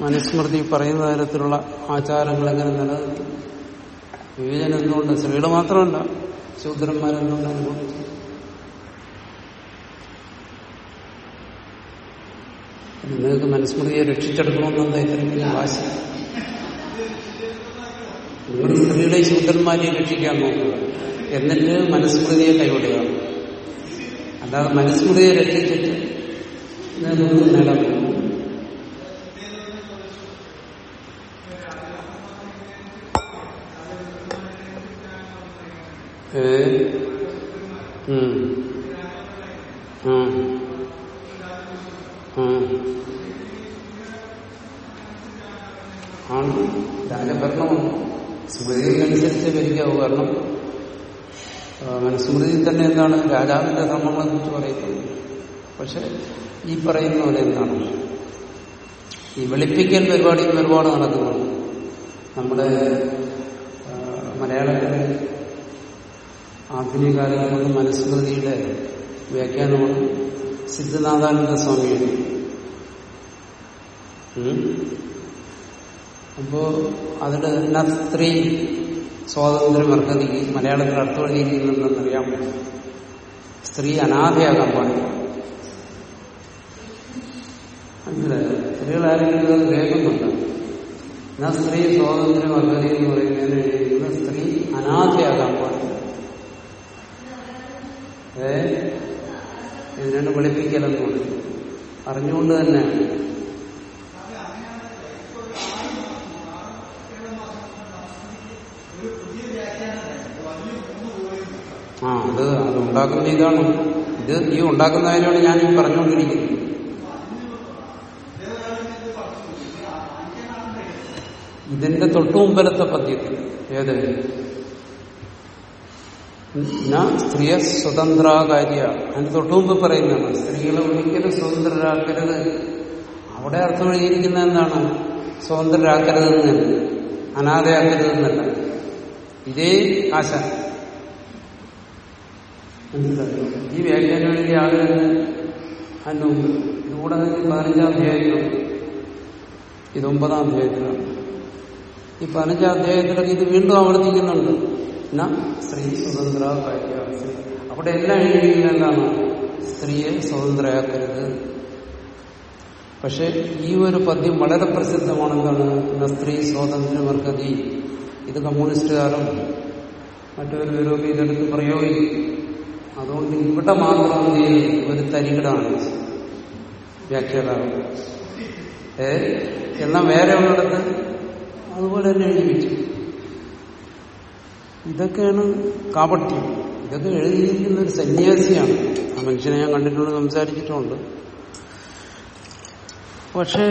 മനുസ്മൃതി പറയുന്ന തരത്തിലുള്ള ആചാരങ്ങൾ എങ്ങനെ നിലനിർത്തും വിവേചനം എന്തുകൊണ്ട്? സ്ത്രീകൾ മാത്രമല്ല ശൂദ്രന്മാരെന്തുകൊണ്ട് അനുഭവിച്ചു? നിങ്ങൾക്ക് മനുസ്മൃതിയെ രക്ഷിച്ചെടുക്കണമെന്നെന്താ ഇത്രയും വലിയ വാശി നിങ്ങൾ സ്ത്രീയുടെ ശൂദ്രന്മാരെ രക്ഷിക്കാൻ നോക്കുക. എന്നിട്ട് മനുസ്മൃതിയെ കൈവിടുക. അല്ലാതെ മനുസ്മൃതിയെ രക്ഷിച്ചിട്ട് നിങ്ങൾക്ക് നേടാൻ പറ്റും ഏ? ഉം. ആ. ആണ് രാജഭരണമാണ് സ്മൃതിക്കനുസരിച്ച് ഭരിക്കാവൂ. കാരണം അങ്ങനെ മനുസ്മൃതിയിൽ തന്നെ എന്താണ്? രാജാവിന്റെ ധർമ്മങ്ങളെ കുറിച്ച് പറയുന്നത്. പക്ഷെ ഈ പറയുന്ന പോലെ എന്താണ്? ഈ വെളുപ്പിക്കൽ പരിപാടി ഒരുപാട് നടക്കുന്നുണ്ട്. നമ്മുടെ മലയാളത്തിലെ ആധുനിക കാലങ്ങളിൽ മനുസ്മൃതിയുടെ വ്യാഖ്യാനമാണ് സിദ്ധനാഥാനന്ദ സ്വാമിയുടെ. അപ്പോ അതിൽ എന്നാ സ്ത്രീ സ്വാതന്ത്ര്യം അർഹതയ്ക്ക് മലയാളത്തിൽ അർത്ഥം എഴുതിയിരിക്കുന്നുണ്ടെന്നറിയാം സ്ത്രീ അനാഥയാകാൻ പാടില്ല. മനസ്സിലായോ സ്ത്രീകൾ ആരെങ്കിലും അത് കേൾക്കുന്നുണ്ട് എന്നാ സ്ത്രീ സ്വാതന്ത്ര്യം അർഹത എന്ന് പറയുന്നതിന് എഴുതിയിരിക്കുന്നത് സ്ത്രീ അനാഥയാകാൻ പാടില്ല. ഏ? ഇതിനാണ് വെളുപ്പിക്കലെന്ന് പറയും അറിഞ്ഞുകൊണ്ട് തന്നെ ആ അത് അത് ഉണ്ടാക്കുന്ന ഇതാണ്. ഇത് ഈ ഉണ്ടാക്കുന്ന കാര്യമാണ് ഞാൻ ഈ പറഞ്ഞുകൊണ്ടിരിക്കുന്നത്. ഇതിന്റെ തൊട്ടുമുമ്പലത്തെ പദ്യത്തിൽ ഏത്? സ്ത്രീയെ സ്വതന്ത്രാകാര്യ. അതിന് തൊട്ടുമുമ്പ് പറയുന്നതാണ്. സ്ത്രീകളെ ഒരിക്കലും സ്വതന്ത്രരാക്കരുത്. അവിടെ അർത്ഥം എഴുതിയിരിക്കുന്ന എന്താണ്? സ്വതന്ത്രരാക്കരുതെന്ന്. അനാഥയാക്കരുതെന്നല്ല ഇതേ ആശ. മനസ്സിലായോ ഈ വ്യാഖ്യാനം എഴുതിയ ആൾ തന്നെ അതിന്റെ മുമ്പ് ഇതുകൂടെ തന്നെ പതിനഞ്ചാം അധ്യായത്തിലാണ് ഇത് ഒമ്പതാം അധ്യായത്തിലാണ് ഈ പതിനഞ്ചാം അധ്യായത്തിലൊക്കെ ഇത് വീണ്ടും ആവർത്തിക്കുന്നുണ്ട്. എന്നാ സ്ത്രീ സ്വതന്ത്ര അവിടെ എല്ലാം എഴുതിയിരിക്കുന്നത് എന്താണ്? സ്ത്രീയെ സ്വതന്ത്രയാക്കരുത്. പക്ഷെ ഈ ഒരു പദ്യം വളരെ പ്രസിദ്ധമാണ് എന്താണ് ന സ്ത്രീ സ്വാതന്ത്ര്യമർക്കതി ഇത് കമ്മ്യൂണിസ്റ്റുകാരും മറ്റൊരു യൂറോപ്പ് ഇതെടുത്ത് പ്രയോഗിക്കും. അതുകൊണ്ട് ഇവിടെ മാത്രം? ഒരു തരികിടാണ്. വ്യാഖ്യാതാവ്. ഏ? എന്നാൽ വേറെ ഉള്ളിടത്ത്? അതുപോലെ തന്നെ എഴുതി വെച്ചു. ഇതൊക്കെയാണ് കാപട്യം. ഇതൊക്കെ എഴുതിയിരിക്കുന്ന ഒരു സന്യാസിയാണ്. ആ മനുഷ്യനെ ഞാൻ കണ്ടിട്ടുണ്ട് സംസാരിച്ചിട്ടുണ്ട്. പക്ഷെ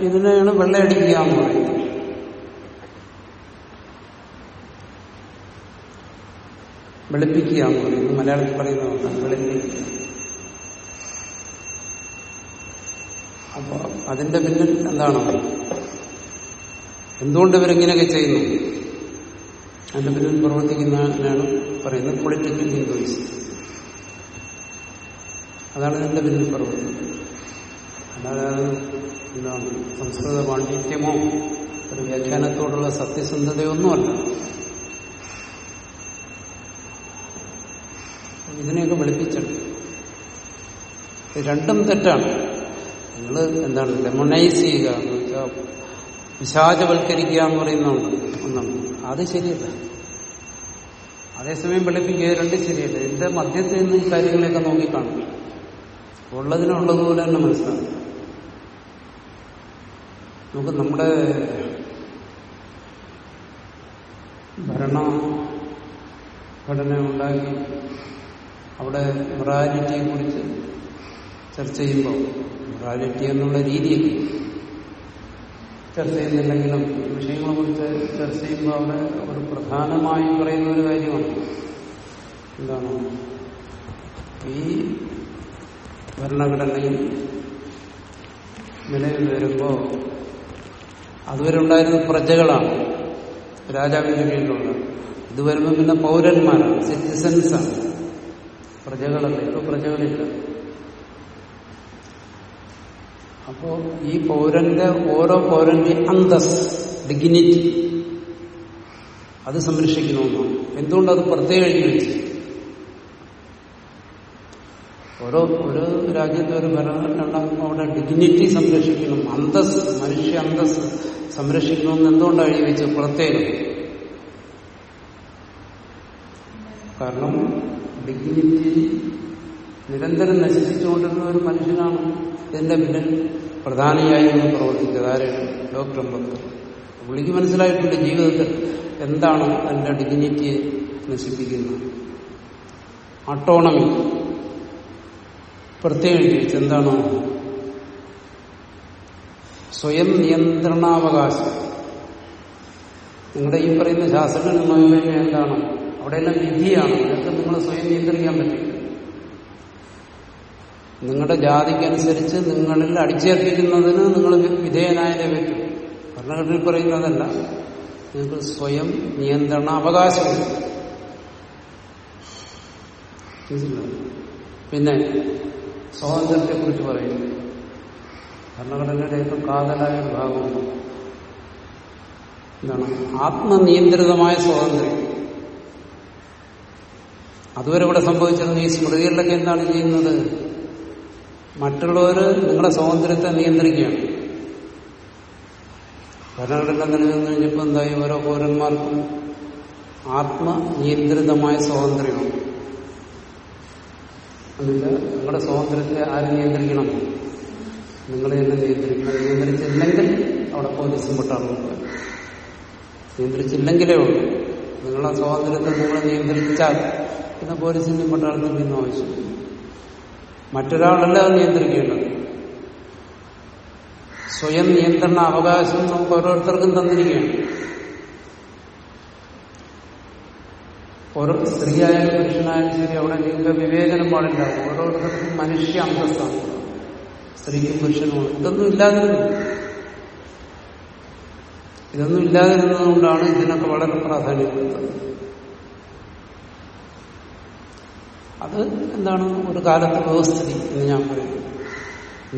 ഇതിനെയാണ് വെള്ളയടിക്കുക എന്ന് പറയുന്നത്. വെളുപ്പിക്കുക എന്ന് പറയുന്നത് മലയാളത്തിൽ പറയുന്നതാണ് വെളുപ്പിക്കുക അപ്പൊ അതിന്റെ പിന്നിൽ എന്താണ്? എന്തുകൊണ്ട് ഇവരിങ്ങനെയൊക്കെ ചെയ്യുന്നു? അതിന്റെ പിന്നിൽ പ്രവർത്തിക്കുന്നതിനാണ് പറയുന്നത് പൊളിറ്റിക്കൽ ഹിന്ദുയിസം അതാണ് ഇതിന്റെ പിന്നിൽ പ്രവർത്തിക്കുന്നത്. അല്ലാതെ എന്താണ്? സംസ്കൃത പാണ്ഡിത്യമോ ഒരു വ്യാഖ്യാനത്തോടുള്ള സത്യസന്ധതയൊന്നുമല്ല. ഇതിനെയൊക്കെ വെളുപ്പിച്ചെടുക്കും രണ്ടും തെറ്റാണ്. നിങ്ങൾ എന്താണ് ലെമണൈസ് ചെയ്യുക എന്ന് വെച്ചാൽ വിശാചവൽക്കരിക്കുക എന്ന് പറയുന്നുണ്ട് ഒന്നാണ്. അത് ശരിയല്ല. അതേസമയം വെളുപ്പിക്കുക രണ്ടും ശരിയല്ല. ഇതിന്റെ മധ്യത്തിൽ നിന്ന് ഈ കാര്യങ്ങളെയൊക്കെ നോക്കിക്കാണും. ഉള്ളതിനുള്ളതുപോലെ തന്നെ മനസ്സിലാക്കും നമുക്ക് നമ്മുടെ ഭരണ ഘടന ഉണ്ടാക്കി അവിടെ മൊറാലിറ്റിയെ കുറിച്ച് ചർച്ച ചെയ്യുമ്പോൾ മൊറാലിറ്റി എന്നുള്ള രീതിയിൽ ചർച്ച ചെയ്യുന്നില്ലെങ്കിലും വിഷയങ്ങളെ കുറിച്ച് ചർച്ച ചെയ്യുമ്പോൾ അവിടെ ഒരു പ്രധാനമായും പറയുന്ന ഒരു കാര്യമാണ്. എന്താണ്? ഈ ഭരണഘടനയിൽ നിലവിൽ വരുമ്പോൾ അതുവരെ ഉണ്ടായിരുന്ന പ്രജകളാണ് രാജാവിന്റെ കീഴിലുള്ള ഇത് വരുമ്പോൾ പിന്നെ പൗരന്മാരാണ് സിറ്റിസൻസാണ് പ്രജകളല്ല ഇപ്പൊ പ്രജകളില്ല. അപ്പോ ഈ പൗരന്റെ ഓരോ പൗരന്റെ അന്തസ് ഡിഗ്നിറ്റി അത് സംരക്ഷിക്കണമെന്നാണ്. എന്തുകൊണ്ട് അത് പ്രത്യേകം എഴുതി വെച്ചു? ഓരോ ഒരു രാജ്യത്തെ ഒരു ഭരണഘടന അവിടെ ഡിഗ്നിറ്റി സംരക്ഷിക്കണം അന്തസ് മനുഷ്യ അന്തസ് സംരക്ഷിക്കണമെന്ന് എന്തുകൊണ്ടാണ് എഴുതി വെച്ചത്? പ്രത്യേകം. കാരണം ഡിഗ്നിറ്റി നിരന്തരം നശിപ്പിച്ചുകൊണ്ടിരുന്ന ഒരു മനുഷ്യനാണ് ഇതിന്റെ പിന്നിൽ പ്രധാനിയായി നിന്ന് പ്രവർത്തിച്ചത്. ആരാണ്? ഡോക്ടർ അംബേദ്കർ. പുള്ളിക്ക് മനസ്സിലായിട്ടുണ്ട് ജീവിതത്തിൽ എന്താണ് തന്റെ ഡിഗ്നിറ്റിയെ നശിപ്പിക്കുന്നത്. ഓട്ടോണമി പ്രത്യേകം എഴുതി എന്താണ്? സ്വയം നിയന്ത്രണാവകാശം. നിങ്ങളുടെ ഈ പറയുന്ന ശാസ്ത്രജ്ഞ എന്താണ്? അവിടെയെല്ലാം വിധിയാണ്. ഇതൊക്കെ നിങ്ങൾ സ്വയം നിയന്ത്രിക്കാൻ പറ്റില്ല നിങ്ങളുടെ ജാതിക്കനുസരിച്ച് നിങ്ങളിൽ അടിച്ചേൽപ്പിക്കുന്നതിന് നിങ്ങൾ വിധേയനായാലേ പറ്റും. ഭരണഘടനയിൽ പറയുന്നതല്ല നിങ്ങൾക്ക് സ്വയം നിയന്ത്രണ അവകാശമുണ്ട്? പിന്നെ സ്വാതന്ത്ര്യത്തെക്കുറിച്ച് പറയുന്നു. ഭരണഘടനയുടെ ഏറ്റവും കാതലായ ഒരു എന്താണ് ആത്മനിയന്ത്രിതമായ സ്വാതന്ത്ര്യം. അതുവരെ ഇവിടെ സംഭവിച്ചിരുന്നു ഈ സ്മൃതികളിലൊക്കെ എന്താണ് ചെയ്യുന്നത്? മറ്റുള്ളവർ നിങ്ങളുടെ സ്വാതന്ത്ര്യത്തെ നിയന്ത്രിക്കുകയാണ്. ഭരണഘടന നിലനിന്ന് കഴിഞ്ഞപ്പോൾ എന്തായി? ഓരോ പൗരന്മാർക്കും ആത്മനിയന്ത്രിതമായ സ്വാതന്ത്ര്യമാണ്. അതില്ല നിങ്ങളുടെ സ്വാതന്ത്ര്യത്തെ ആര് നിയന്ത്രിക്കണം? നിങ്ങൾ തന്നെ നിയന്ത്രിക്കണം. നിയന്ത്രിച്ചില്ലെങ്കിൽ അവിടെ പോലീസും പെട്ടാളും നിയന്ത്രിച്ചില്ലെങ്കിലേ ഉള്ളൂ. നിങ്ങളെ സ്വാതന്ത്ര്യത്തെ നിങ്ങൾ നിയന്ത്രിച്ചാൽ പിന്നെ പോലീസിന്റെയും പട്ടാളത്തിന്റെയും ആവശ്യം മറ്റൊരാളല്ല അത് നിയന്ത്രിക്കേണ്ടത്. സ്വയം നിയന്ത്രണ അവകാശം നമുക്ക് ഓരോരുത്തർക്കും തന്നിരിക്കുകയാണ്. ഓരോ സ്ത്രീയായാലും പുരുഷനായാലും ശരി അവിടെ ലിംഗ വിവേചനം പാടില്ല. ഓരോരുത്തർക്കും മനുഷ്യ അന്തസ്സാണ്. സ്ത്രീക്കും പുരുഷനും ഇതൊന്നും ഇല്ലാതിരുന്നു. ഇതൊന്നും ഇല്ലാതിരുന്നതുകൊണ്ടാണ് ഇതിനൊക്കെ വളരെ പ്രാധാന്യം കൊടുത്തത്. അത് എന്താണ് ഒരു കാലത്തെ വ്യവസ്ഥിതി എന്ന് ഞാൻ പറയുന്നു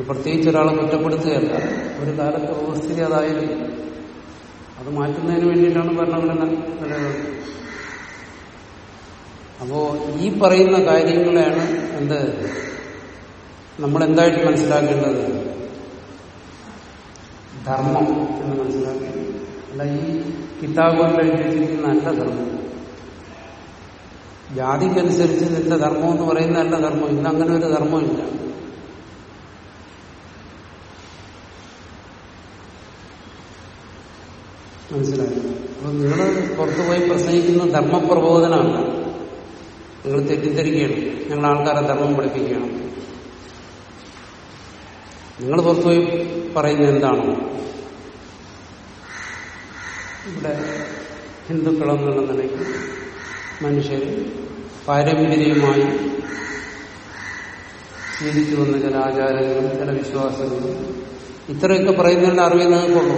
പ്രത്യേകിച്ച് ഒരാളെ കുറ്റപ്പെടുത്തുകയല്ല. ഒരു കാലത്തെ വ്യവസ്ഥിതി അതായിരുന്നു. അത് മാറ്റുന്നതിന് വേണ്ടിയിട്ടാണ് ഭരണഘടന അപ്പോ ഈ പറയുന്ന കാര്യങ്ങളെയാണ് എന്ത്? നമ്മൾ എന്തായിട്ട് മനസ്സിലാക്കേണ്ടത്? ധർമ്മം എന്ന് മനസ്സിലാക്കേണ്ടത്. അല്ല ഈ കിതാബുകളിൽ എഴുതിയിരിക്കുന്ന നല്ല ധർമ്മം. ജാതിക്കനുസരിച്ച് നിന്റെ ധർമ്മം എന്ന് പറയുന്നതല്ല ധർമ്മം. ഇന്ന് അങ്ങനെ ഒരു ധർമ്മമില്ല മനസ്സിലായി? അപ്പൊ നിങ്ങൾ പുറത്തുപോയി പ്രസംഗിക്കുന്ന ധർമ്മപ്രബോധനമല്ല നിങ്ങൾ തെറ്റിദ്ധരിക്കുകയാണ്. ഞങ്ങൾ ആൾക്കാരെ ധർമ്മം പഠിപ്പിക്കുകയാണ്. നിങ്ങൾ പുറത്തുപോയി പറയുന്നത് എന്താണോ? ഇവിടെ ഹിന്ദുക്കളെന്നുള്ള മനുഷ്യർ പാരമ്പര്യമായി ശീലിച്ചു വന്ന ചില ആചാരങ്ങളും ചില വിശ്വാസങ്ങളും ഇത്രയൊക്കെ പറയുന്നതിന്റെ അറിവ് നിങ്ങൾക്കുള്ളൂ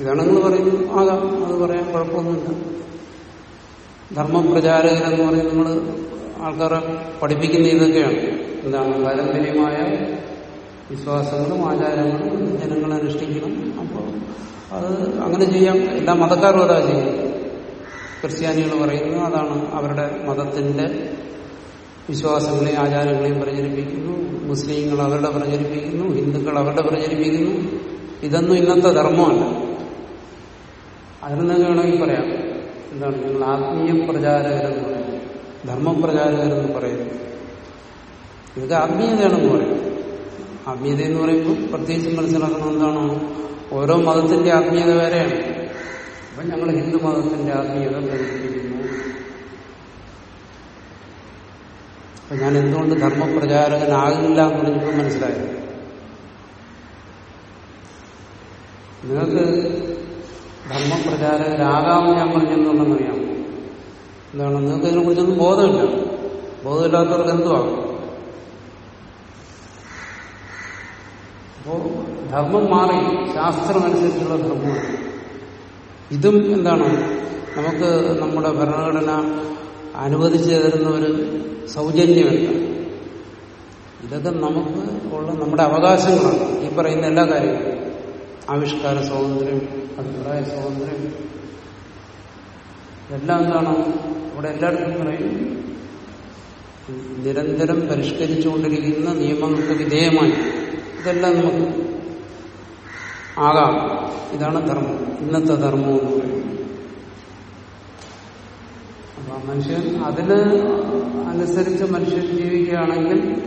ഇതാണ് നിങ്ങൾ പറയുന്നത്. ആകാം. അത് പറയാൻ കുഴപ്പമൊന്നുമില്ല. ധർമ്മപ്രചാരകരെന്ന് പറഞ്ഞ് നിങ്ങൾ ആൾക്കാരെ പഠിപ്പിക്കുന്ന ഇതൊക്കെയാണ്. എന്താണ്? പാരമ്പര്യമായ വിശ്വാസങ്ങളും ആചാരങ്ങളും ജനങ്ങൾ അനുഷ്ഠിക്കണം. അപ്പോൾ അത് അങ്ങനെ ചെയ്യാം. എല്ലാ മതക്കാരും അതാ ചെയ്യുന്നത്. ക്രിസ്ത്യാനികൾ പറയുന്നു അതാണ് അവരുടെ മതത്തിന്റെ വിശ്വാസങ്ങളെയും ആചാരങ്ങളെയും പ്രചരിപ്പിക്കുന്നു. മുസ്ലിങ്ങൾ അവരുടെ പ്രചരിപ്പിക്കുന്നു ഹിന്ദുക്കൾ അവരുടെ പ്രചരിപ്പിക്കുന്നു. ഇതൊന്നും ഇന്നത്തെ ധർമ്മമല്ല. അതിൽ നിന്ന് വേണമെങ്കിൽ പറയാം. എന്താണ്? നിങ്ങൾ ആത്മീയ പ്രചാരകരെന്ന് പറയുന്നത് ധർമ്മപ്രചാരകരെന്ന് പറയുന്നത് ഇതൊക്കെ ആത്മീയതയാണെന്ന് പറയും. ആത്മീയത എന്ന് പറയുമ്പോൾ പ്രത്യേകിച്ച് മനസ്സിലാക്കണം എന്താണ്? ഓരോ മതത്തിന്റെ ആത്മീയത വേറെയാണ്. അപ്പൊ ഞങ്ങൾ ഹിന്ദു മതത്തിന്റെ ആത്മീയത പ്രചരിപ്പിക്കുന്നു അപ്പൊ ഞാൻ എന്തുകൊണ്ട് ധർമ്മപ്രചാരകനാകില്ല എന്ന് പറഞ്ഞപ്പോൾ മനസ്സിലായത് നിങ്ങൾക്ക് ധർമ്മപ്രചാരകരാകാമെന്ന് ഞാൻ പറഞ്ഞെന്നുണ്ടെന്നറിയാം എന്താണ്? നിങ്ങൾക്ക് ഇതിനെക്കുറിച്ചൊന്നും ബോധമില്ല. ബോധമില്ലാത്തവർക്ക് എന്തുവാകും അപ്പോ ധർമ്മം മാറി. ശാസ്ത്രമനുസരിച്ചുള്ള ധർമ്മമാണ്. ഇതും എന്താണ്? നമുക്ക് നമ്മുടെ ഭരണഘടന അനുവദിച്ചു തരുന്ന ഒരു സൗജന്യമല്ല ഇതൊക്കെ നമുക്ക് ഉള്ള നമ്മുടെ അവകാശങ്ങളാണ്. ഈ പറയുന്ന എല്ലാ കാര്യങ്ങളും. ആവിഷ്കാര സ്വാതന്ത്ര്യം അഭിപ്രായ സ്വാതന്ത്ര്യം. എല്ലാം എന്താണ്? ഇവിടെ എല്ലായിടത്തും പറയും. നിരന്തരം പരിഷ്കരിച്ചുകൊണ്ടിരിക്കുന്ന നിയമങ്ങൾക്ക് വിധേയമായി. ഇതെല്ലാം നമുക്ക് ആകാം. ഇതാണ് ധർമ്മം. ഇന്നത്തെ ധർമ്മം എന്ന് പറയുന്നത്. അപ്പൊ മനുഷ്യൻ അതിന് അനുസരിച്ച് മനുഷ്യൻ ജീവിക്കുകയാണെങ്കിൽ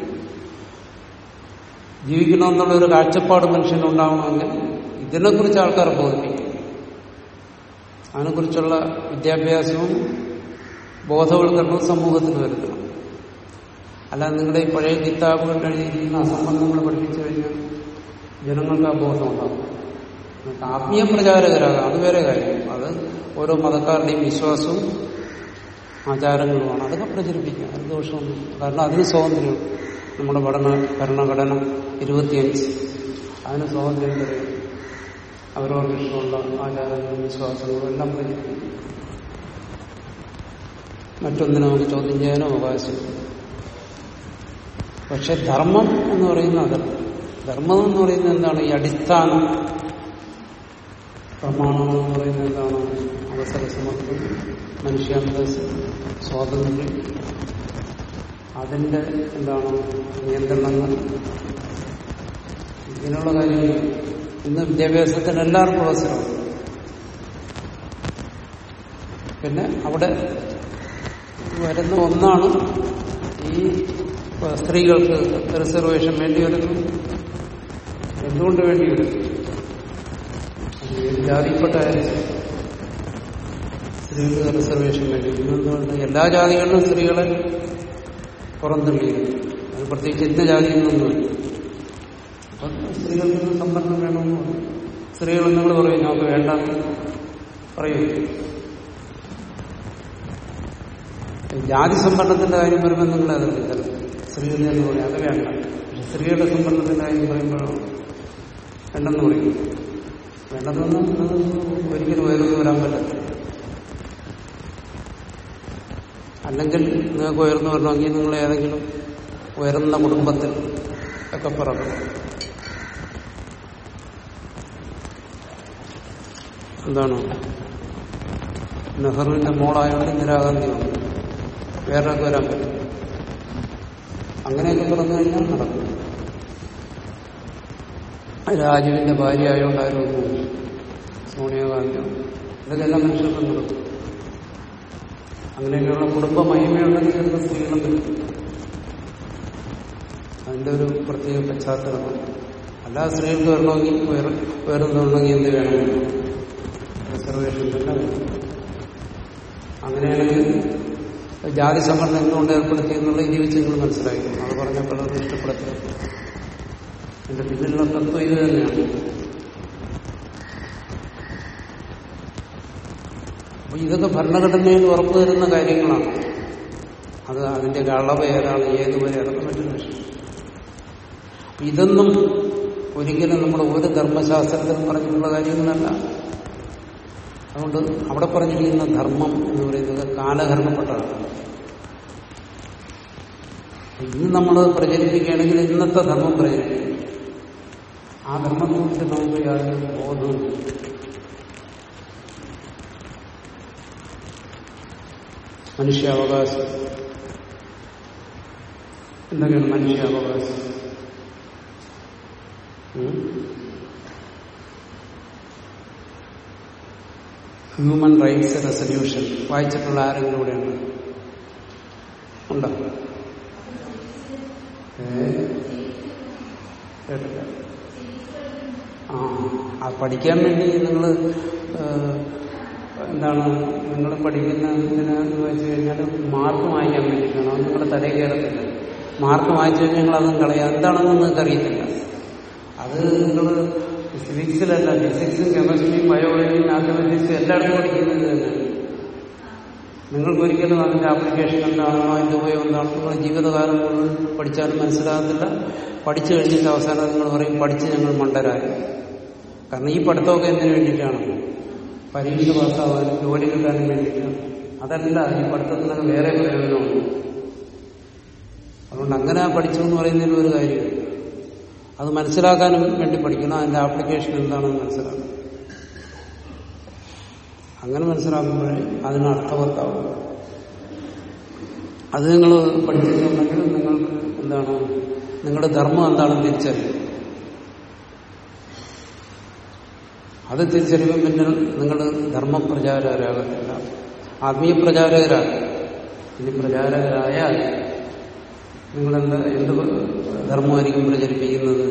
ജീവിക്കണമെന്നുള്ള ഒരു കാഴ്ചപ്പാട് മനുഷ്യനുണ്ടാവണമെങ്കിൽ ഇതിനെക്കുറിച്ച് ആൾക്കാർ ബോധിപ്പിക്കും. അതിനെക്കുറിച്ചുള്ള വിദ്യാഭ്യാസവും ബോധവൽക്കരണവും സമൂഹത്തിൽ വരുത്തണം. അല്ലാതെ നിങ്ങളുടെ ഈ പഴയ കിതാബുകൾ എഴുതിയിരിക്കുന്ന അസംബന്ധങ്ങൾ പഠിപ്പിച്ചു കഴിഞ്ഞാൽ ജനങ്ങൾക്ക് ആ ബോധം ഉണ്ടാകും നിങ്ങൾക്ക് ആത്മീയ പ്രചാരകരാകാം അത് വേറെ കാര്യം. അത് ഓരോ മതക്കാരുടെയും വിശ്വാസവും ആചാരങ്ങളുമാണ്. അതൊക്കെ പ്രചരിപ്പിക്കുക അത് ദോഷമൊന്നും കാരണം അതിന് സ്വാതന്ത്ര്യം നമ്മുടെ പഠന ഭരണഘടന ഇരുപത്തിയഞ്ച്. അതിന് സ്വാതന്ത്ര്യം തരും അവരവർക്ക് ഇഷ്ടമുള്ള ആചാരങ്ങളും വിശ്വാസങ്ങളും എല്ലാം പ്രചരിപ്പിക്കും. മറ്റൊന്നിനെ നമുക്ക് ചോദ്യം ചെയ്യാനോ അവകാശമില്ല പക്ഷെ ധർമ്മം എന്ന് പറയുന്ന അതല്ല. ധർമ്മം എന്ന് പറയുന്നത് എന്താണ്? ഈ അടിസ്ഥാന പ്രമാണം എന്ന് പറയുന്നത് എന്താണ്? അവസര സമത്വം മനുഷ്യാന്തസ് സ്വാതന്ത്ര്യം. അതിന്റെ എന്താണ് നിയന്ത്രണങ്ങൾ? ഇങ്ങനെയുള്ള കാര്യങ്ങൾ. ഇന്ന് വിദ്യാഭ്യാസത്തിന് എല്ലാവർക്കും അവസരമാണ്. പിന്നെ അവിടെ വരുന്ന ഒന്നാണ് ഈ സ്ത്രീകൾക്ക് റിസർവേഷൻ വേണ്ടി വരുന്നു എന്തുകൊണ്ട് വേണ്ടി വരുന്നു ജാതിപ്പെട്ടായാലും സ്ത്രീകൾക്ക് റിസർവേഷൻ വേണ്ടി. ഇന്നുകൊണ്ട് എല്ലാ ജാതികളിലും സ്ത്രീകളെ പുറന്തള്ളിയിരുന്നു അത് പ്രത്യേകിച്ച് ഇന്ന ജാതിയിലൊന്നുമില്ല അപ്പം സ്ത്രീകൾക്ക് സംവരണം വേണമെന്ന് സ്ത്രീകൾ നിങ്ങൾ പറയും ഞങ്ങൾക്ക് വേണ്ടെന്ന് പറയൂ. ജാതി സംവരണത്തിന്റെ കാര്യം വരുമ്പോൾ നിങ്ങൾ അതിർത്തില്ല സ്ത്രീകൾ എന്ന് പറയും അത് വേണ്ട. സ്ത്രീകളുടെ സംവരണത്തിന്റെ കാര്യം പറയുമ്പോഴോ വേണ്ടെന്ന് പറയും. വേണ്ടെന്ന് ഒരിക്കലും ഉയർന്നു വരാൻ പറ്റത്തില്ല അല്ലെങ്കിൽ നിങ്ങൾക്ക് ഉയർന്നു വരണമെങ്കിൽ നിങ്ങൾ ഏതെങ്കിലും ഉയർന്ന കുടുംബത്തിൽ ഒക്കെ പറഞ്ഞു എന്താണ്? നെഹ്റുവിന്റെ മോളായതുകൊണ്ട് ഇന്ദിരാഗാന്ധി വന്നു വേറെ വരാൻ പറ്റും അങ്ങനെയൊക്കെ പറഞ്ഞു കഴിഞ്ഞാൽ നടക്കും. രാജുവിന്റെ ഭാര്യ ആയതുകൊണ്ട് ആരും സോണിയാഗാന്ധി ഇതൊക്കെ ഇതൊക്കെല്ലാം മനുഷ്യർക്കും നടക്കും അങ്ങനെയൊക്കെയുള്ള കുടുംബ മഹിമയുണ്ടെങ്കിൽ ചിലപ്പോൾ സ്ത്രീകളും വരും അതിന്റെ ഒരു പ്രത്യേക പശ്ചാത്തലമാണ്. അല്ലാതെ സ്ത്രീകൾക്ക് വരണമെങ്കിൽ എന്തുണ്ടെങ്കിൽ എന്ത് വേണമെങ്കിൽ റിസർവേഷൻ തന്നെ അങ്ങനെയാണെങ്കിൽ ജാതി സമ്മർദ്ദം എന്തുകൊണ്ട് ഏർപ്പെടുത്തി എന്നുള്ള ഇനി വെച്ച് നിങ്ങൾ മനസ്സിലാക്കണം അത് പറഞ്ഞ പലർക്കും ഇഷ്ടപ്പെടത്തില്ല. എന്റെ പിന്നിലുള്ള തത്വം ഇത് തന്നെയാണ്. അപ്പൊ ഇതൊക്കെ ഭരണഘടനയിൽ ഉറപ്പു തരുന്ന കാര്യങ്ങളാണ്. അത് അതിന്റെ അളവ് ഏതാണ് ഏത് വരെ അതൊക്കെ മറ്റൊരു വിഷയം. ഇതൊന്നും ഒരിക്കലും നമ്മുടെ ഒരു ധർമ്മശാസ്ത്രത്തിൽ പറഞ്ഞിട്ടുള്ള കാര്യങ്ങളല്ല. അതുകൊണ്ട് അവിടെ പറഞ്ഞിരിക്കുന്ന ധർമ്മം എന്ന് പറയുന്നത് കാലഹരണപ്പെട്ടതാണ് ഇന്ന് നമ്മൾ പ്രചരിപ്പിക്കുകയാണെങ്കിൽ ഇന്നത്തെ ധർമ്മം പ്രചരിപ്പിക്കും. ആ ധർമ്മത്തെക്കുറിച്ച് നമുക്ക് യാതൊരു ബോധവും മനുഷ്യാവകാശം. എന്തൊക്കെയാണ് മനുഷ്യാവകാശം? ഹ്യൂമൻ റൈറ്റ്സ് റെസൊല്യൂഷൻ വായിച്ചിട്ടുള്ള ആരെങ്കിലും ഇവിടെ ഉണ്ടോ? ഏ? ആ പഠിക്കാൻ വേണ്ടി നിങ്ങൾ എന്താണ് നിങ്ങൾ പഠിക്കുന്ന എന്തിനാന്ന് വെച്ച് കഴിഞ്ഞാൽ മാർക്ക് വാങ്ങിക്കാൻ വേണ്ടിയിട്ടാണ്. അത് നിങ്ങളുടെ തലയിൽ കയറത്തില്ല. മാർക്ക് വാങ്ങിച്ചു കഴിഞ്ഞാൽ നിങ്ങൾ അതും കളയാം. എന്താണെന്ന് നിങ്ങൾക്ക് അറിയത്തില്ല. അത് നിങ്ങൾ ഫിസിക്സിലല്ല ഫിസിക്സും കെമിസ്ട്രിയും ബയോളജിയും മാത്തമാറ്റിക്സും എല്ലായിടത്തും പഠിക്കുന്നത് തന്നെയാണ് നിങ്ങൾക്ക് ഒരിക്കലും അതിന്റെ ആപ്ലിക്കേഷൻ എന്താണോ അതിന്റെ ഉപയോഗം എന്താണോ നിങ്ങൾ ജീവിതകാലം മുഴുവൻ പഠിച്ചാലും മനസ്സിലാകത്തില്ല. പഠിച്ചു കഴിഞ്ഞിട്ട് അവസാനം നിങ്ങൾ പറയും പഠിച്ച് ഞങ്ങൾ മണ്ടരായി. കാരണം ഈ പഠിത്തമൊക്കെ എന്തിനു വേണ്ടിയിട്ടാണ്? പരീക്ഷ പാസ്സാവാനും ജോലി കിട്ടാനും വേണ്ടിയിട്ടാണ് അതല്ല ഈ പഠിത്തത്തിൽ പഠിത്തത്തിനൊക്കെ വേറെ പ്രയോജനമുണ്ട്. അതുകൊണ്ട് അങ്ങനെ പഠിച്ചു എന്ന് പറയുന്നതിൽ ഒരു കാര്യമില്ല അത് മനസ്സിലാക്കാനും വേണ്ടി പഠിക്കണം. അതിന്റെ ആപ്ലിക്കേഷൻ എന്താണെന്ന് മനസ്സിലാക്കണം. അങ്ങനെ മനസ്സിലാക്കുമ്പോഴേ അതിന് അർത്ഥവത്താവും. അത് നിങ്ങൾ പഠിച്ചിട്ടുണ്ടെങ്കിൽ നിങ്ങൾക്ക് എന്താണ് നിങ്ങളുടെ ധർമ്മം എന്താണെന്ന് തിരിച്ചറിയും. അത് തിരിച്ചറിയുമ്പോൾ പിന്നെ നിങ്ങൾ ധർമ്മപ്രചാരകരാകത്തില്ല. ആത്മീയ പ്രചാരകരാകും ഇനി പ്രചാരകരായാൽ നിങ്ങളെന്താ എന്ത് ധർമ്മമായിരിക്കും പ്രചരിപ്പിക്കുന്നത്?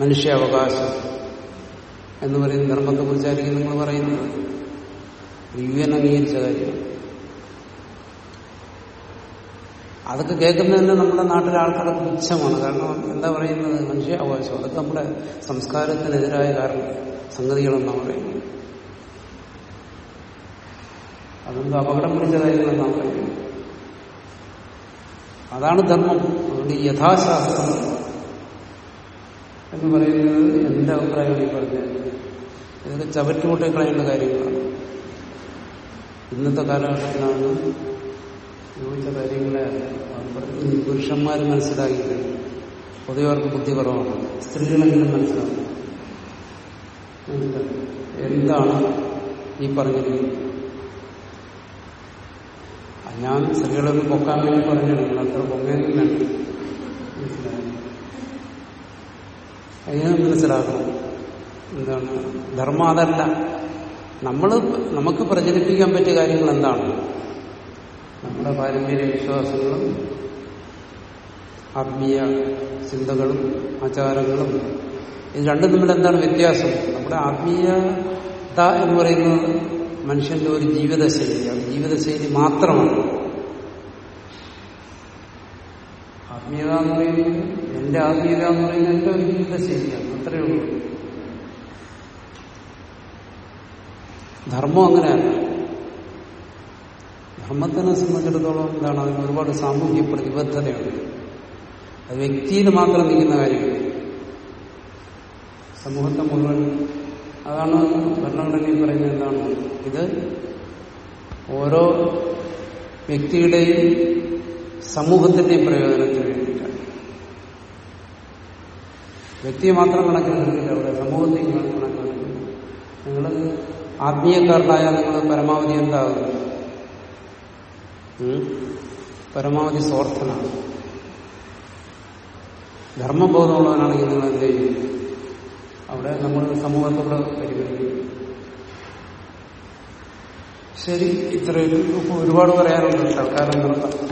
മനുഷ്യാവകാശം എന്ന് പറയുന്ന ധർമ്മത്തെക്കുറിച്ചായിരിക്കും നിങ്ങൾ പറയുന്നത്. യു എൻ അംഗീകരിച്ച കാര്യം. അതൊക്കെ കേൾക്കുന്നത് തന്നെ നമ്മുടെ നാട്ടിലെ ആൾക്കാർക്ക് പുച്ഛമാണ്. കാരണം എന്താ പറയുന്നത്? മനുഷ്യാവകാശം അതൊക്കെ നമ്മുടെ സംസ്കാരത്തിനെതിരായ കാരണം സംഗതികളെന്നാണ് പറയുന്നത്. അതെന്തോ അപകടം പിടിച്ച കാര്യങ്ങളെന്നാണ് പറയുന്നത്. അതാണ് ധർമ്മം. അതുകൊണ്ട് യഥാശാസ്ത്രം എന്ന് പറയുന്നത് എന്റെ അഭിപ്രായം ഈ പറഞ്ഞത്. ഇതൊക്കെ ചവറ്റുകൊണ്ടേ കളയേണ്ട കാര്യങ്ങളാണ്. ഇന്നത്തെ കാലഘട്ടത്തിലാണ് ചോദിച്ച കാര്യങ്ങളെ പുരുഷന്മാർ മനസ്സിലാക്കി പൊതുവെ അവർക്ക് ബുദ്ധി കുറവാണ്. സ്ത്രീകളെങ്കിലും മനസ്സിലാക്കും. എന്താണ് ഈ പറഞ്ഞിരിക്കുന്നത് ഞാൻ സ്ത്രീകളൊന്ന് പൊക്കാൻ വേണ്ടി പറഞ്ഞു അത്ര പൊങ്ങയൊന്നും വേണ്ട മനസ്സിലായി മനസ്സിലാക്കണം. എന്താണ്? ധർമ്മം അതല്ല. നമ്മൾ നമുക്ക് പ്രചരിപ്പിക്കാൻ പറ്റിയ കാര്യങ്ങൾ എന്താണ്? നമ്മുടെ പാരമ്പര്യ വിശ്വാസങ്ങളും ആത്മീയ ചിന്തകളും ആചാരങ്ങളും ഇത് രണ്ടും തമ്മിൽ എന്താണ് വ്യത്യാസം? നമ്മുടെ ആത്മീയത എന്ന് പറയുന്നത് മനുഷ്യന്റെ ഒരു ജീവിതശൈലിയാണ് ജീവിതശൈലി മാത്രമാണ്. ആത്മീയത എന്ന് പറയുന്നത് എന്റെ ആത്മീയത എന്ന് പറയുന്നത് എന്റെ ഒരു ജീവിതശൈലിയാണ്. അത്രയേ ഉള്ളൂ. ധർമ്മം അങ്ങനെയല്ല. ധർമ്മത്തിനെ സംബന്ധിച്ചിടത്തോളം എന്താണ് അതിന് ഒരുപാട് സാമൂഹ്യ പ്രതിബദ്ധതയുണ്ട്. അത് വ്യക്തിയിൽ മാത്രം നിൽക്കുന്ന കാര്യമില്ല. സമൂഹത്തെ മുഴുവൻ അതാണ് ഭരണഘടനയിൽ പറയുന്നത് എന്താണ്? ഇത് ഓരോ വ്യക്തിയുടെയും സമൂഹത്തിന്റെയും പ്രയോജനത്തിന് വേണ്ടിയിട്ടാണ്. വ്യക്തിയെ മാത്രം കണക്കിലെടുക്കില്ല അവിടെ സമൂഹത്തെയും കണക്കിലെടുക്കുന്നു നിങ്ങൾ ആത്മീയക്കാരനായ നിങ്ങൾ പരമാവധി എന്താകും ഉം? പരമാവധി സ്വാർത്ഥനാണ് ധർമ്മബോധമുള്ളവനാണെങ്കിൽ നിങ്ങൾ എന്ത് ചെയ്യും? അവിടെ നമ്മൾ സമൂഹത്തോടെ പരിഗണിക്കും. ശരി ഇത്രയും. ഒരുപാട് പറയാറുണ്ട് തൽക്കാലം നിർത്താം